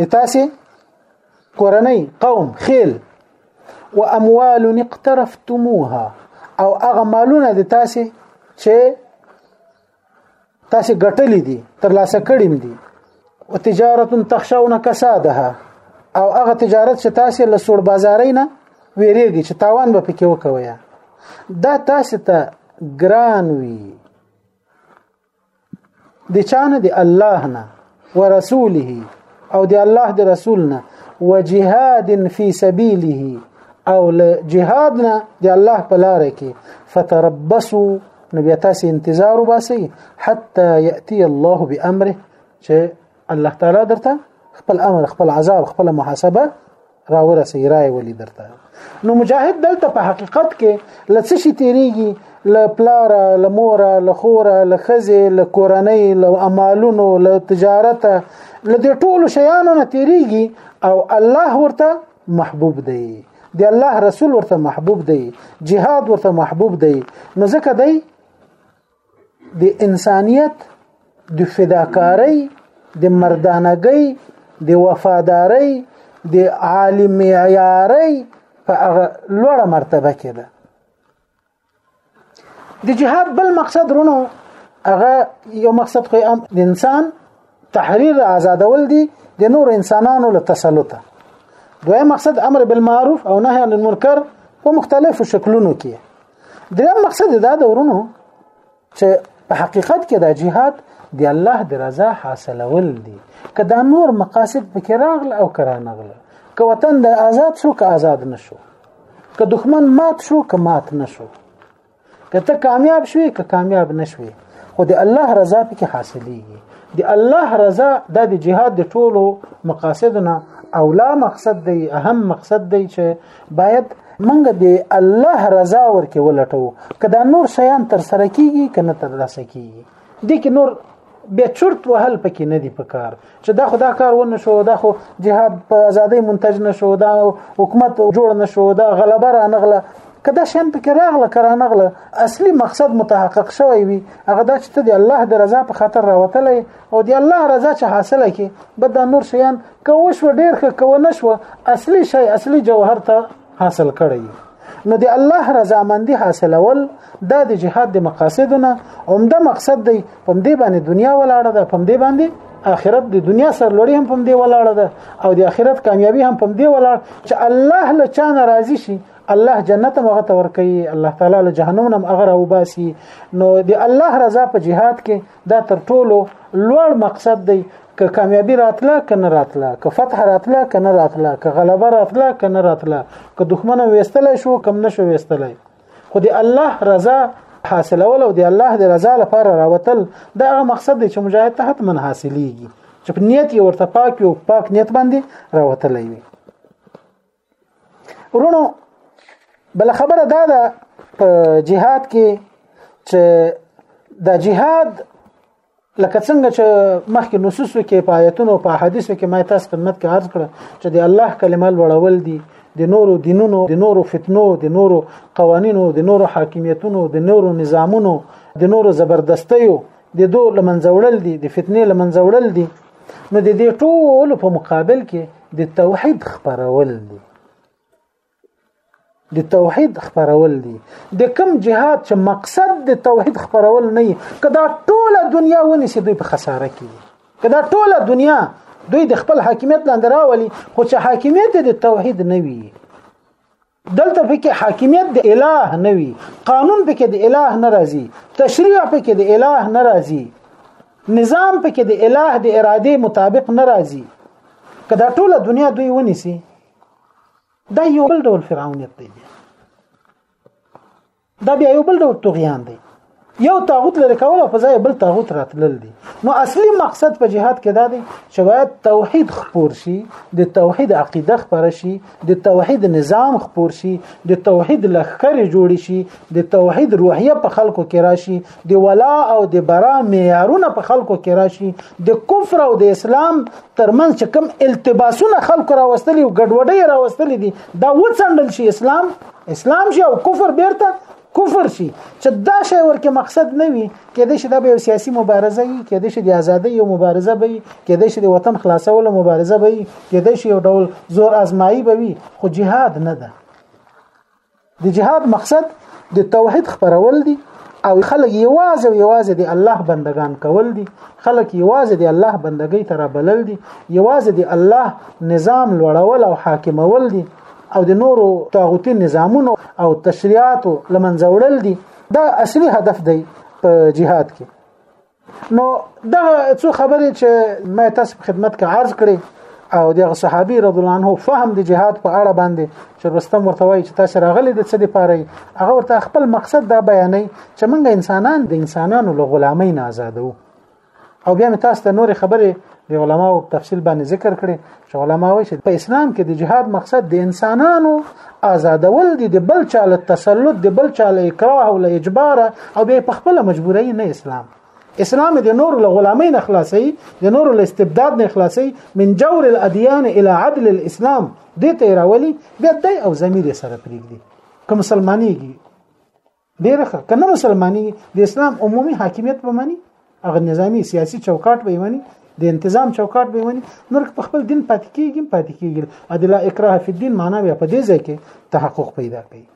د تاسو کورنۍ قوم خیل و اموال اقترفتموها او هغه مالونه د تاسو چې تاسو ګټلې دي تر لاسه کړیم دي او تجارت تخشون کسادها او هغه تجارت چې تاسو له سوړ بازاري نه ویریږي چې تاوان به پکې وکوي دا تاسو ته ګران وي د چانه دی الله نه ورسوله او دی الله د رسولنا وجهاد فی سبیله او جهادنا دی الله په لار کې فتربصوا نو بیا تاسو انتظار وباسئ حتی یاتی الله بامره چې الله تعالی درته خپل امر خپل عذاب خپل محاسبه راورسې رای ولي درته نو مجاهد دلته په حقیقت کې لڅ شي تیریږي ل پلار ل مور ل خور ل خزه ل کورنۍ ل امالونو ل تجارت ل دې ټولو شیانو نه تیریږي او الله ورته محبوب دی دی الله رسول ورته محبوب دی جهاد ورته محبوب دی نو ځکه دی د انسانیت د فداکاری د مردانګۍ د وفاداری د عالی معیاری په هغه لوړه مرتبه کې ده د جهاد بل مقصد رونو هغه یو مقصد خو د انسان تحریر آزادول دي د نور انسانانو له تسلط دویم مقصد امر بالمعروف او نهی عن المنکر په مختلفو شکلونو کې دریم مقصد دا د ورونو چې په حقیقت کې دا جهاد د الله د رضا حاصلول دي که دا نور مقاصد پکې راغله او کرا نغله که وطن د آزاد شو که آزاد نشو که دښمن مات شو که مات نشو که ته کامیاب شوې که کامیاب نشوې خو د الله رضا پکې حاصلېږي د الله رضا د د جهاد د ټولو مقاصدونه او لا مقصد دی اهم مقصد دی چې باید منګ د الله رضا ورکې ولټو کدا نور شیان تر سره کیږي کنه تر لاسه کیږي د کې نور به چرت وهل پکې نه دی پکار چې دا خدا کار ونه شو دا خو جهاد په ازادۍ منتج نه شو دا حکومت جوړ نه شو دا غلبه را نغله کدا شین پکې راغله کرانه غله اصلي مقصد متحقق شوی وي هغه دا چې د الله د رضا په خاطر راوتلې او د الله رضا چې حاصله کې بد نور شیان کوښ و ډیر ښه کو نه شو اصلي شی اصلي جوهر ته حاصل کړی نو د الله رضامندي حاصلول دا د جهاد د مقاصدونه عمده مقصد دی په دې باندې دنیا ولاړه ده په دې باندې اخرت د دنیا سر لوړی هم پم دی ولاړه ده او د اخرت کامیابی هم پم دی ولاړ چې الله له چا ناراضي شي الله جنت مغه تور کوي الله تعالی له جهنم نم اغره وباسي نو د الله رضا په جهاد کې دا تر ټولو لوړ مقصد دی که کامیابی راتله که نه راتله که فتح راتله که نه راتله که غلبه راتله که نه راتله که دښمن وېستلی شو کم نه شو وېستلی خو د الله رضا حاصلول او د الله د رضا لپاره راوتل دا هغه مقصد دی چې مجاهد ته حتما حاصلېږي چې په نیت یې ورته پاک یو پاک نیت باندې راوتلی وي ورونو بل خبره دا ده په جهاد کې چې د جهاد لکه څنګه چې مخکې نصوصو کې په آیتونو په حدیثو کې ما تاسو خدمت کې عرض کړ چې د الله کلمه لوړول دي د نورو دینونو د نورو فتنو د نورو قوانینو د نورو حاکمیتونو د نورو نظامونو د نورو زبردستیو د دوه لمنځوړل دي د فتنې لمنځوړل دي نو د دې ټول په مقابل کې د توحید خبرول دي د توحید خبرول دي د کم جهاد چې مقصد د توحید خبرول نه کدا ټوله دنیا ونی سي دوی په خساره کې کدا ټوله دنیا دوی د خپل حاکمیت لاندې راولي خو چې حاکمیت د توحید نه وي دلته پکې حاکمیت د الٰه نه وي قانون پکې د الٰه نه راځي تشریع پکې د الٰه نه راځي نظام پکې د الٰه د اراده مطابق نه راځي که دا ټوله دنیا دوی ونیسي دا یو بل ډول فرعونیت دی دا بیا یو بل ډول طغیان دی یو طاغوت لري کول او په ځای بل طاغوت راتلل دي نو اصلي مقصد په جهاد کې دا دی چې باید توحید خپور شي د توحید عقیده خپور شي د توحید نظام خپور شي د توحید لخرې جوړ شي د توحید روحیه په خلکو کې راشي د ولا او د برا معیارونه په خلکو کې راشي د کفر او د اسلام ترمنځ چې کوم التباسونه خلکو راوستلي او ګډوډۍ راوستلي دي دا وڅنډل شي اسلام اسلام شي او کفر بیرته کفر شي چې دا شی ورکه مقصد نه وي کې د شي د یو سیاسي مبارزه وي کې د شي د ازادۍ یو مبارزه وي کې د شي د وطن خلاصولو مبارزه وي کې د شي یو ډول زور آزمایي وي خو جهاد نه ده د جهاد مقصد د توحید خبرول دي او خلک یوازې او یوازې د الله بندگان کول دي خلک یوازې د الله بندګۍ ته رابلل دي یوازې د الله نظام لوړول او حاکمول دي او د نورو طاغوتي نظامونو او تشریعاتو لمنځه وړل دي دا اصلي هدف دی په جهاد کې نو دا څو خبرې چې ما تاسو په خدمت کې عرض کړې او دغه صحابي رضی الله عنه فهم د جهاد په اړه باندې چې رستم ورته وایي چې تاسو راغلي د څه دی پاره هغه ورته خپل مقصد دا بیانوي چې موږ انسانان د انسانانو له غلامۍ نه آزادو او بیا مې تاسو ته نورې خبرې د علماو تفصیل باندې ذکر کړي چې علما وایي چې په اسلام کې د جهاد مقصد د انسانانو آزادول دي د بل چا له تسلط د بل چا له اکراه او له اجبار او به په خپل مجبورۍ نه اسلام اسلام د نور له غلامۍ نه خلاصي د نور له استبداد نه خلاصي من جور الاديان الى عدل الاسلام دې ته راولي بیا دای او ضمیر سره پریږدي که مسلمانېږي ډیره ښه کنه مسلمانۍ د اسلام عمومي حاکمیت به مانی هغه نظامی سیاسي چوکاټ به مانی د انتظام چوکاټ به ونی نور په خپل دین پاتې کیږي پاتې کیږي ادل اکراه فی الدین معنا بیا په دې ځای کې تحقق پیدا کوي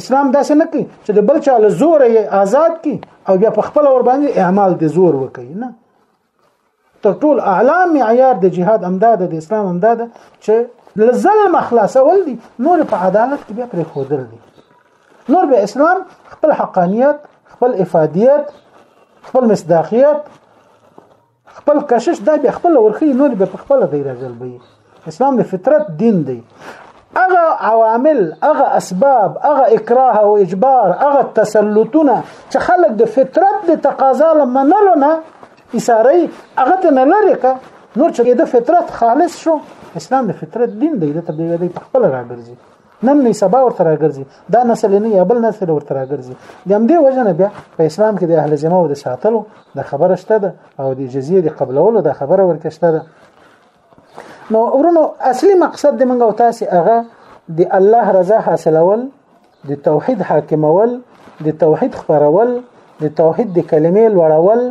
اسلام داسې نه کوي چې د بل چا له زور یې آزاد کی او بیا په خپل ور باندې اعمال د زور وکړي نه تر ټول اعلی معیار د جهاد امدا د اسلام امدا ده چې لزل مخلاصول دي نور په عدالت کې بیا پرې خودل دي نور به اسلام خپل حقانیت خپل افادیت خپل مصداقیت خپل کشش دا به خپل ورخي نور به خپل دی راځل به اسلام د فطرت دین دی هغه عوامل هغه اسباب هغه اکراه او اجبار هغه تسلطونه چې خلک د فطرت د تقاضا لمنلو نه اساره هغه ته نه لري که نور چې د فطرت خالص شو اسلام د فطرت دین دی د تبلیغ دی په خپل راګرځي نن نه سبا ورته راګرځي دا نسل نه یا بل نسل ورته راګرځي د همدې وجه نه بیا په اسلام کې د اهل ذمه او د ساتلو د خبره شته ده او د جزیه د قبلولو د خبره ورکشته ده نو ورونو اصلي مقصد د منګو تاسو هغه د الله رضا حاصلول د توحید حاکمول د توحید خبرول د توحید د کلمې لوړول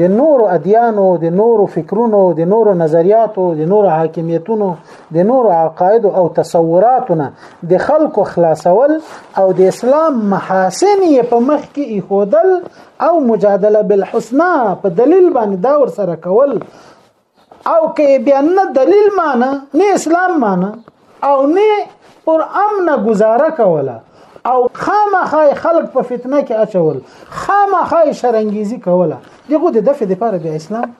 د نورو ادیانو د نورو فکرونو د نورو نظریاتو د نورو حاکمیتونو د نورو عقاید او تصوراتونه د خلکو خلاصول او د اسلام محاسن یې په مخ کې ایښودل او مجادله بالحسنا په دلیل باندې دا ور سره کول او که بیا نه دلیل مانه نه اسلام مانه او نه پر امن گزاره کوله او خامخای خلق په فتنه کې اچول خامخای شرنګیزي کوله دغه د دفع لپاره بیا اسلام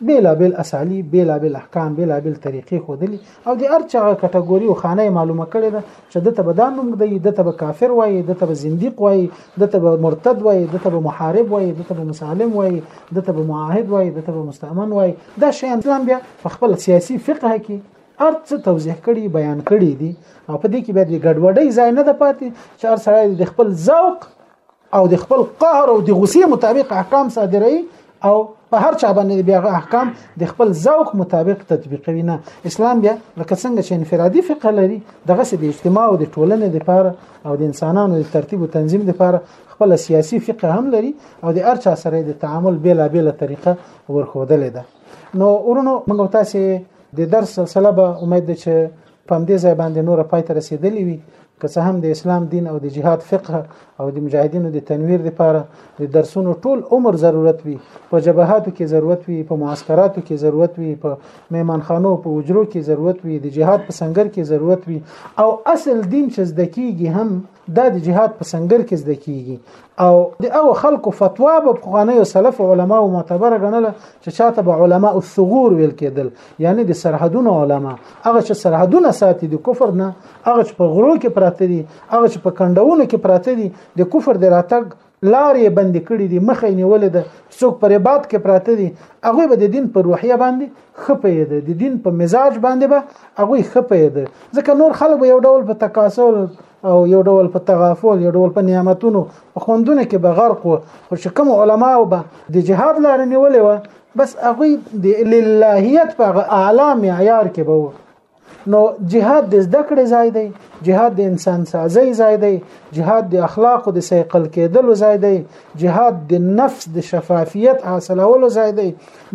بیلا بیل اسالیب بیلا بیل احکام بیلا بیل طریقې خودلی او د ارچغه کټګوري او خانه معلومه کړي ده چې دته به دا نوم دی دته به کافر وای دته به زنديق وای دته به مرتد وای دته به محارب وای دته به مسالم وای دته به معاهد وای دته به مستعمن وای دا شی اسلام بیا په خپل سیاسي فقه کې ارڅ توضیح کړي بیان کړي دي او په دې کې به د ګډوډۍ ځای نه د پاتې چې هر سړی د خپل ذوق او د خپل قهر او د غصې مطابق احکام صادروي او په هر چا باندې بیا احکام د خپل ذوق مطابق تطبیقوي نه اسلام بیا لکه څنګه چې انفرادي فقه لري دغه سه د اجتماع او د ټولنې لپاره او د انسانانو د ترتیب او تنظیم لپاره خپل سیاسي فقه هم لري او د هر چا سره د تعامل بیلا بیلا طریقه ورخودلې ده نو ورونو موږ تاسو د درس سلسله به امید ده چې په همدې ځای باندې نور پای ته رسیدلی وي که څه هم د اسلام دین او د جهاد فقه او د مجاهدینو د تنویر لپاره د درسونو ټول عمر ضرورت وي په جبهاتو کې ضرورت وي په معسكراتو کې ضرورت وي په میمانخانو په وجرو کې ضرورت وي د جهاد په سنگر کې ضرورت وي او اصل دین چې زده کیږي هم دا د جهاد په سنگر کې زده کیږي او د او خلکو فتوا به پخواني سلف علما او معتبر غنل چې چاته به علما او ثغور ویل کېدل یعنی د سرحدونو علما هغه چې سرحدونه ساتي د کفر نه هغه چې په غرو کې پراته دي هغه چې په کندونو کې پراته دي د کفر د راتګ لار یې بند کړي دي مخه یې نیولې ده څوک پر عبادت کې پراته دي هغه به د دین پر روحیه باندې خپې ده د دین په مزاج باندې به هغه خپې ده ځکه نور خلک یو ډول په تکاسل او یو ډول په تغافل یو ډول په نعمتونو په خوندونه کې به غرق وو خو چې کوم علما به د جهاد لار نیولې و بس هغه د للهیت په اعلی معیار کې به نو جهاد د زده کړې ځای دی جهاد د انسان سازي ځای دی جهاد د اخلاق د سیقل کېدلو ځای دی جهاد د نفس د شفافیت حاصلولو ځای دی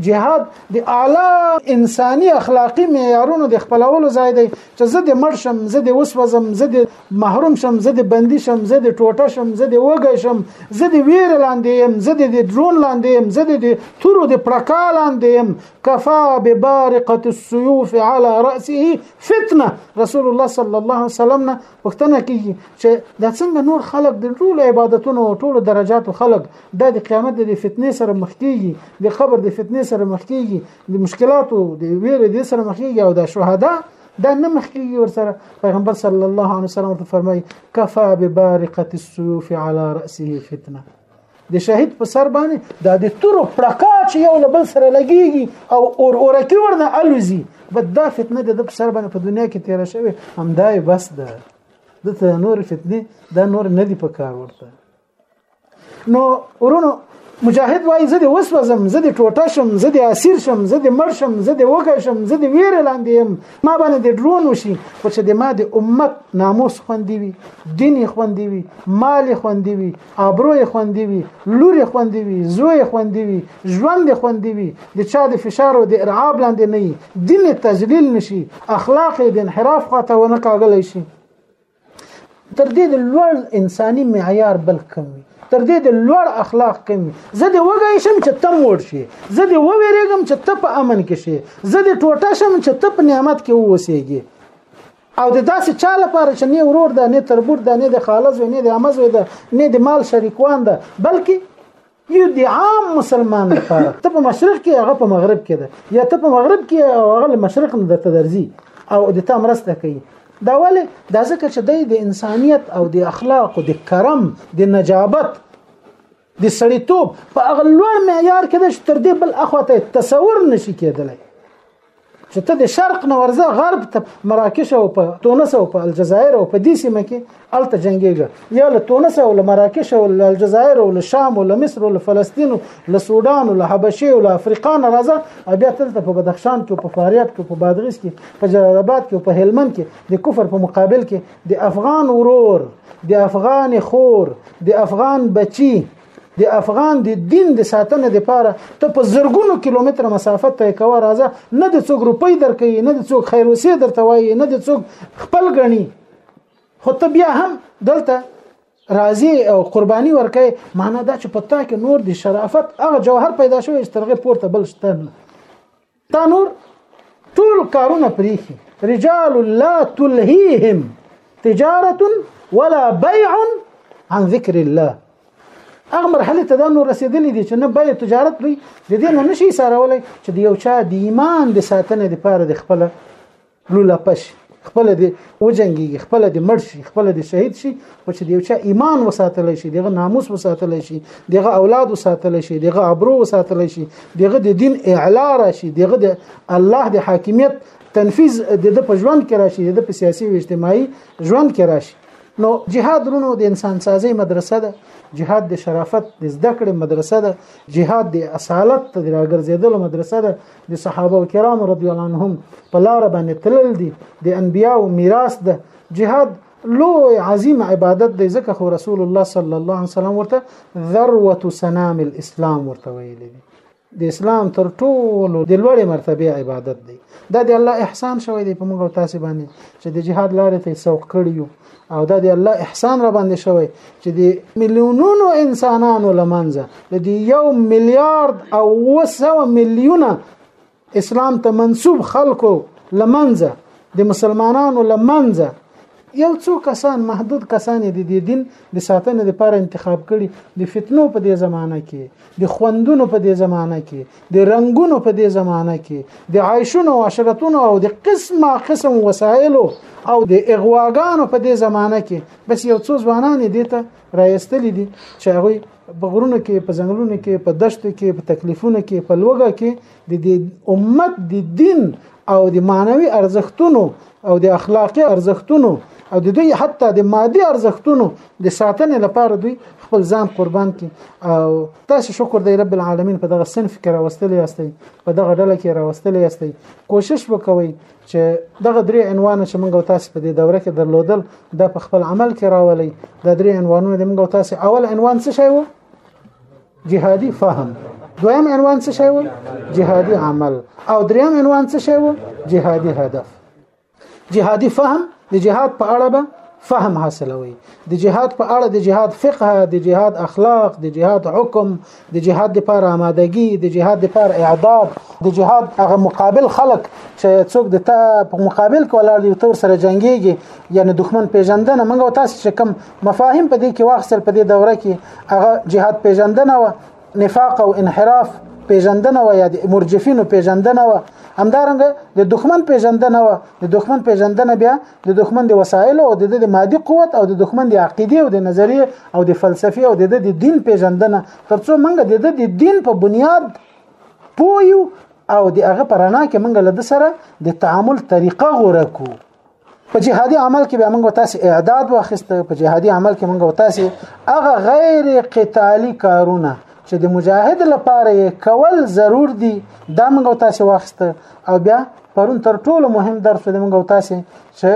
جهاد د اعلی انساني اخلاقی معیارونو د خپلولو ځای دی چې زه د مړ شم زه د وسوځم زه د محروم شم زه د بندي شم زه د ټوټه شم زه د وګی شم زه د ویر لاندې يم زه د درون لاندې يم زه د تورو د پرکا لاندې يم کفا ببارقه السيوف على راسه فتنه رسول الله صلی الله علیه وسلم نه وختنه کیږي چې د څنګه نور خلق د ټول عبادتونو او ټول درجات خلق د قیامت د فتنې سره مخ کیږي د خبر د فتنې سره مخ کیږي د مشکلاتو د ویرې د سره مخ کیږي او د شهدا دا نه مخ کیږي ورسره پیغمبر صلی الله علیه وسلم فرمایي کفا ببارقه السيوف على راسه فتنه د شهید په سر باندې د د تورو پړکا چې یو له بل سره لګیږي او اور اورکی ورنه الوزي بد دا فتنه د په سر باندې په دنیا کې تیر شوی همدای بس ده دته نور فتنه دا نور نه دی په کار ورته نو ورونو مجاهد وای زه د وسوزم زه د ټوټه شم زه د اسیر شم زه د مړ شم زه د وګه شم زه د ویر لاندې يم ما باندې د ډرون وشي خو چې د ما د امت ناموس خوندې وي دین خوندې وي مال خوندې وي ابرو یې خوندي وي لور یې خوندي وي زوی یې خوندي وي ژوند یې خوندي وي د چا د فشار او د ارعاب لاندې نه وي دین یې تجلیل نشي اخلاق یې د انحراف خواته ونه کاږلی شي تر دې د لوړ انساني معیار بل کم وي تر دې د لوړ اخلاق کمی زه دې وګای شم چې تم وړ شي زه دې وویریږم چې ته په امن کې شي زه دې ټوټه شم چې ته په نعمت کې اوسېږي او د داسې چا لپاره چې نه ورور ده نه تربور ده نه د خالص نه د امز ده نه د مال شریکوان ده بلکې یو د عام مسلمان لپاره ته په مشرق کې هغه په مغرب کې ده یا ته په مغرب کې هغه له مشرق نه درته درځي او د تا مرسته کوي دا ولې دا ځکه چې د انسانیت او د اخلاق او د کرم د نجابت د سړیتوب په هغه لوړ معیار کې د تر دې بل اخواته تصور نشي کېدلی چې ته د شرق نه ورځه غرب ته مراکش او په تونس او په الجزایر او په دې سیمه کې الته جنگيږي یا له تونس او له مراکش او له الجزایر او له شام او له مصر او له فلسطین او له سودان او له حبشه او له افریقا نه راځه بیا تلته په بدخشان کې په فاریاب کې په بادغیس کې په جلال آباد کې په هلمند کې د کفر په مقابل کې د افغان ورور د افغان خور د افغان بچي د افغان د دین د ساتنې لپاره ته په زرګونو کیلومتر مسافت ته کوه راځه نه د څوک روپۍ درکې نه د څوک خیر وسې درته وایي نه د څوک خپل غني خو ته بیا هم دلته راضي او قرباني ورکې معنی دا چې پتا کې نور د شرافت هغه جوهر پیدا شوی چې ترغه پورته بل شته دا نور ټول کارونه پریخي رجال لا تلهيهم تجاره ولا بيع عن ذكر الله هغه مرحله ته دا نو رسیدلې دي چې نه به تجارت وي د دې نه نشي سارولای چې د یو چا د ایمان د ساتنې لپاره د خپل لولا پش خپل دې وجنګيږي خپل دې مړ شي خپل دې شهید شي او چې دیو چا ایمان وساتل شي دغه ناموس وساتل شي دغه اولاد وساتل شي دغه ابرو وساتل شي دغه د دین اعلا راشي دغه د الله د حاکمیت تنفيذ د د پجوان کې راشي د په سیاسي او اجتماعي ژوند کې راشي نو جهاد رونو د انسان سازي مدرسه ده جهاد د شرافت د زده کړې مدرسه ده جهاد د اصالت د راګرځېدلو مدرسه ده د صحابه کرام رضی الله عنهم په لار باندې تلل دي د انبیا او میراث ده جهاد لوی عظیم عبادت دی ځکه خو رسول الله صلی الله علیه وسلم ورته ذروه سنام الاسلام ورته ویل دي د اسلام تر ټولو د لوړې مرتبه عبادت دی دا د الله احسان شوی دی په موږ او تاسو باندې چې د جهاد لارې ته سوق کړیو او دا دی الله احسان را باندې شوی چې دی میلیونونو انسانانو لمنځه د دی یو میلیارد او وسو میلیونه اسلام ته منسوب خلکو لمنځه د مسلمانانو لمنځه یو څو کسان محدود کسان د دې دین د ساتنې لپاره انتخاب کړي د فتنو په دې زمانه کې د خوندونو په دې زمانه کې د رنگونو په دې زمانه کې د عیشونو او عشرتونو او د قسمه قسم وسایلو او د اغواګانو په دې زمانه کې بس یو څو ځوانان دې ته راېستلې دي چې هغه په غرونو کې په ځنګلونو کې په دشتو کې په تکلیفونو کې په لوګه کې د دې امت د دین او د معنوي ارزښتونو او د اخلاقي ارزښتونو او د دوی حتی د مادي ارزښتونو د ساتنې لپاره دوی خپل ځان قربان کړي او تاسو شکر دی رب العالمین په دغه صنف کې راوستل یاستئ په دغه ډله کې راوستل یاستئ کوشش وکوي چې دغه درې عنوان چې موږ تاسو په دې دوره کې درلودل د په خپل عمل کې راولي د درې عنوانونه د موږ تاسو اول عنوان څه شی وو جهادي فهم دویم عنوان څه شی و جهادي عمل او دریم عنوان څه شی و جهادي هدف جهادي فهم د جهاد په اړه به فهم حاصلوي د جهاد په اړه د جهاد فقه د جهاد اخلاق د جهاد حکم د جهاد لپاره آمادګي د جهاد لپاره اعداد د جهاد هغه مقابل خلق چې څوک د تا په مقابل کې ولاړ دي تور سره جنگيږي یعنی دښمن پیژندنه موږ تاسو چې کم مفاهیم په دې کې واخصل په دې دوره کې هغه جهاد پیژندنه و نفاق او انحراف پیژندنه و یا د مرجفینو پیژندنه و همدارنګ د دښمن پیژندنه و د دښمن پیژندنه بیا د دښمن د وسایل او د د مادي قوت او د دښمن د عقیده او د نظریه او د فلسفي او د د دین پیژندنه ترڅو موږ د د دین په بنیاد پویو او د هغه پرانا کې موږ له سره د تعامل طریقه غوړه کوو په جهادي عمل کې به موږ تاسو اعداد واخیست په جهادي عمل کې موږ تاسو هغه غیر قتالي کارونه چې د مجاهد لپاره کول ضرور دي دا موږ تاسو واخیست او بیا پرون تر ټولو مهم درس د موږ تاسو چې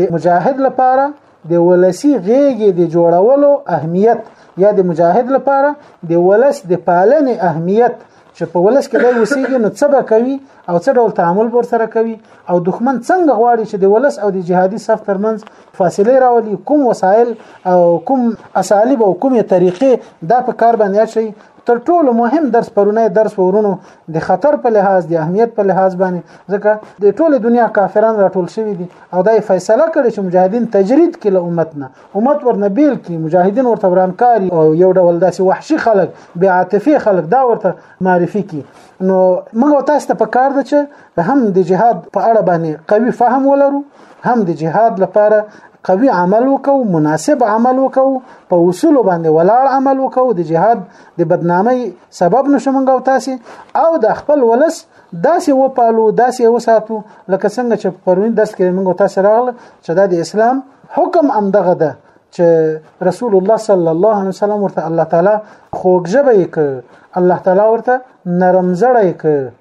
د مجاهد لپاره د ولسی غېږې د جوړولو اهمیت یا د مجاهد لپاره د ولس د پالنې اهمیت چې په ولس کې دی وسیږي نو څه به کوي او څه ډول تعامل ور سره کوي او دښمن څنګه غواړي چې د ولس او د جهادي صف ترمنځ فاصله راولي کوم وسایل او کوم اساليب او کومه طریقې دا په کار باندې شي تر ټولو مهم درس پرونه درس ورونو د خطر په لحاظ د اهمیت په لحاظ باندې ځکه د ټوله دنیا کافران راټول شوی دي او دا فیصله کړي چې مجاهدین تجرید کړي له امت نه امت ورنه بیل کړي مجاهدین ورته ورانکاري او یو ډول داسې وحشي خلک بی عاطفي خلک دا ورته معرفي کړي نو موږ تاسو ته په کار ده چې هم د جهاد په اړه باندې قوي فهم ولرو هم د جهاد لپاره قوي عمل وکاو مناسب عمل وکاو په اصول باندې ولاړ عمل وکاو د جهاد د بدنامۍ سبب نشو منګو تاسو او د خپل ولس داسې وپالو داسې وساتو لکه څنګه چې په پرونی درس کې موږ تاسو راغله چې دا د اسلام حکم امدغه ده چې رسول الله صلی الله علیه وسلم ورته الله تعالی خوږ ژبه یې ک الله تعالی ورته نرم زړه یې ک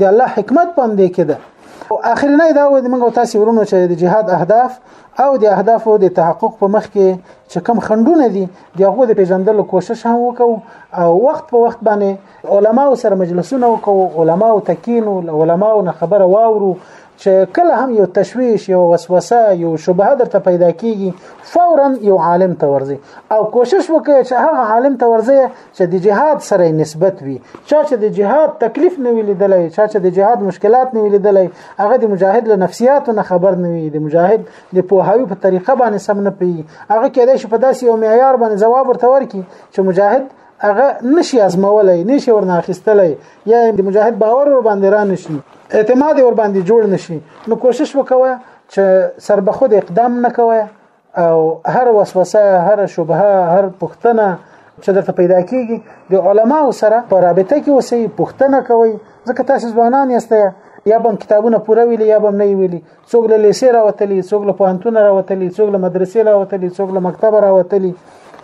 د الله حکمت پام دی کې ده او اخرنه دا و د موږ تاسو ورونو چې د جهاد اهداف او د اهدافو د تحقق په مخ کې چې کم خندونه دي د هغه د پیژندلو کوشش هم وکاو او وخت په وخت باندې علما سره مجلسونه وکاو علما او تکینو علما او خبره واورو چې کله هم یو تشویش یو وسوسه یو شبهه درته پیدا کیږي فورا یو عالم ته ورځي او کوشش وکړي چې هغه عالم ته ورځي چې د جهاد سره نسبت وي چا چې د جهاد تکلیف نه ویل دلای چا چې د جهاد مشکلات نه ویل دلای هغه د مجاهد له نفسیاتو نه خبر نه وي د مجاهد د پوهاوی په طریقه باندې سم نه پي هغه کېدای شي په داسې یو معیار باندې ځواب ورته ورکړي چې مجاهد هغه نشي ازمولای نشي ورنه اخیستلای یا د مجاهد باور ور باندې را نشي اعتماد ور باندې جوړ نشي نو کوشش وکوه چې سربخود اقدام نکوه او هر وسوسه هر شبهه هر پښتنه چې درته پیدا کیږي د علماو سره په رابطه کې اوسئ پښتنه کوئ ځکه تاسو ځوانان یاست یا به کتابونه پوره ویلي یا به نه ویلي څوک له لیسې راوتلی څوک له پوهنتون راوتلی څوک له مدرسې راوتلی څوک له مکتب راوتلی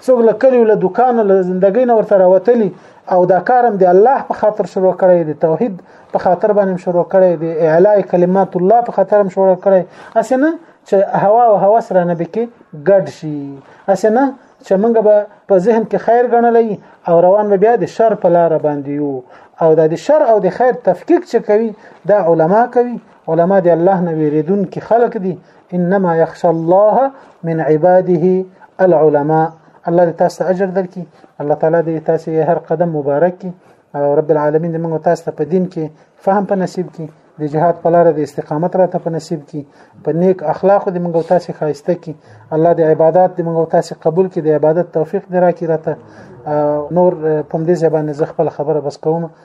څوک له کلیو له دکانو له زندګۍ نه ورته راوتلی او دا کارم دی الله په خاطر شروع کړی دی توحید په خاطر باندې شروع کړی دی اعلی کلمات الله په خاطر هم شروع کړی اسنه چې هوا او هوا سره نه بکی ګډ شي اسنه چې موږ به په ذهن کې خیر غنلې او روان به بیا د شر په لار باندې یو او د شر او د خیر تفکیک چې کوي دا علما کوي علما دی الله نه ویریدونکي خلق دي انما يخشى الله من عباده العلماء الله دې تاسو اجر درکړي الله تعالی دې تاسو هر قدم مبارک کړي او رب العالمین دې موږ تاسو ته په دین کې فهم په نصیب کړي د جهاد په لار د استقامت را ته په نصیب کی په نیک اخلاق د منګو تاسو خایسته کی الله د عبادت د منګو تاسو قبول کی د عبادت توفیق درا کی راته نور پم دې زبانه زغ خپل خبره بس کوم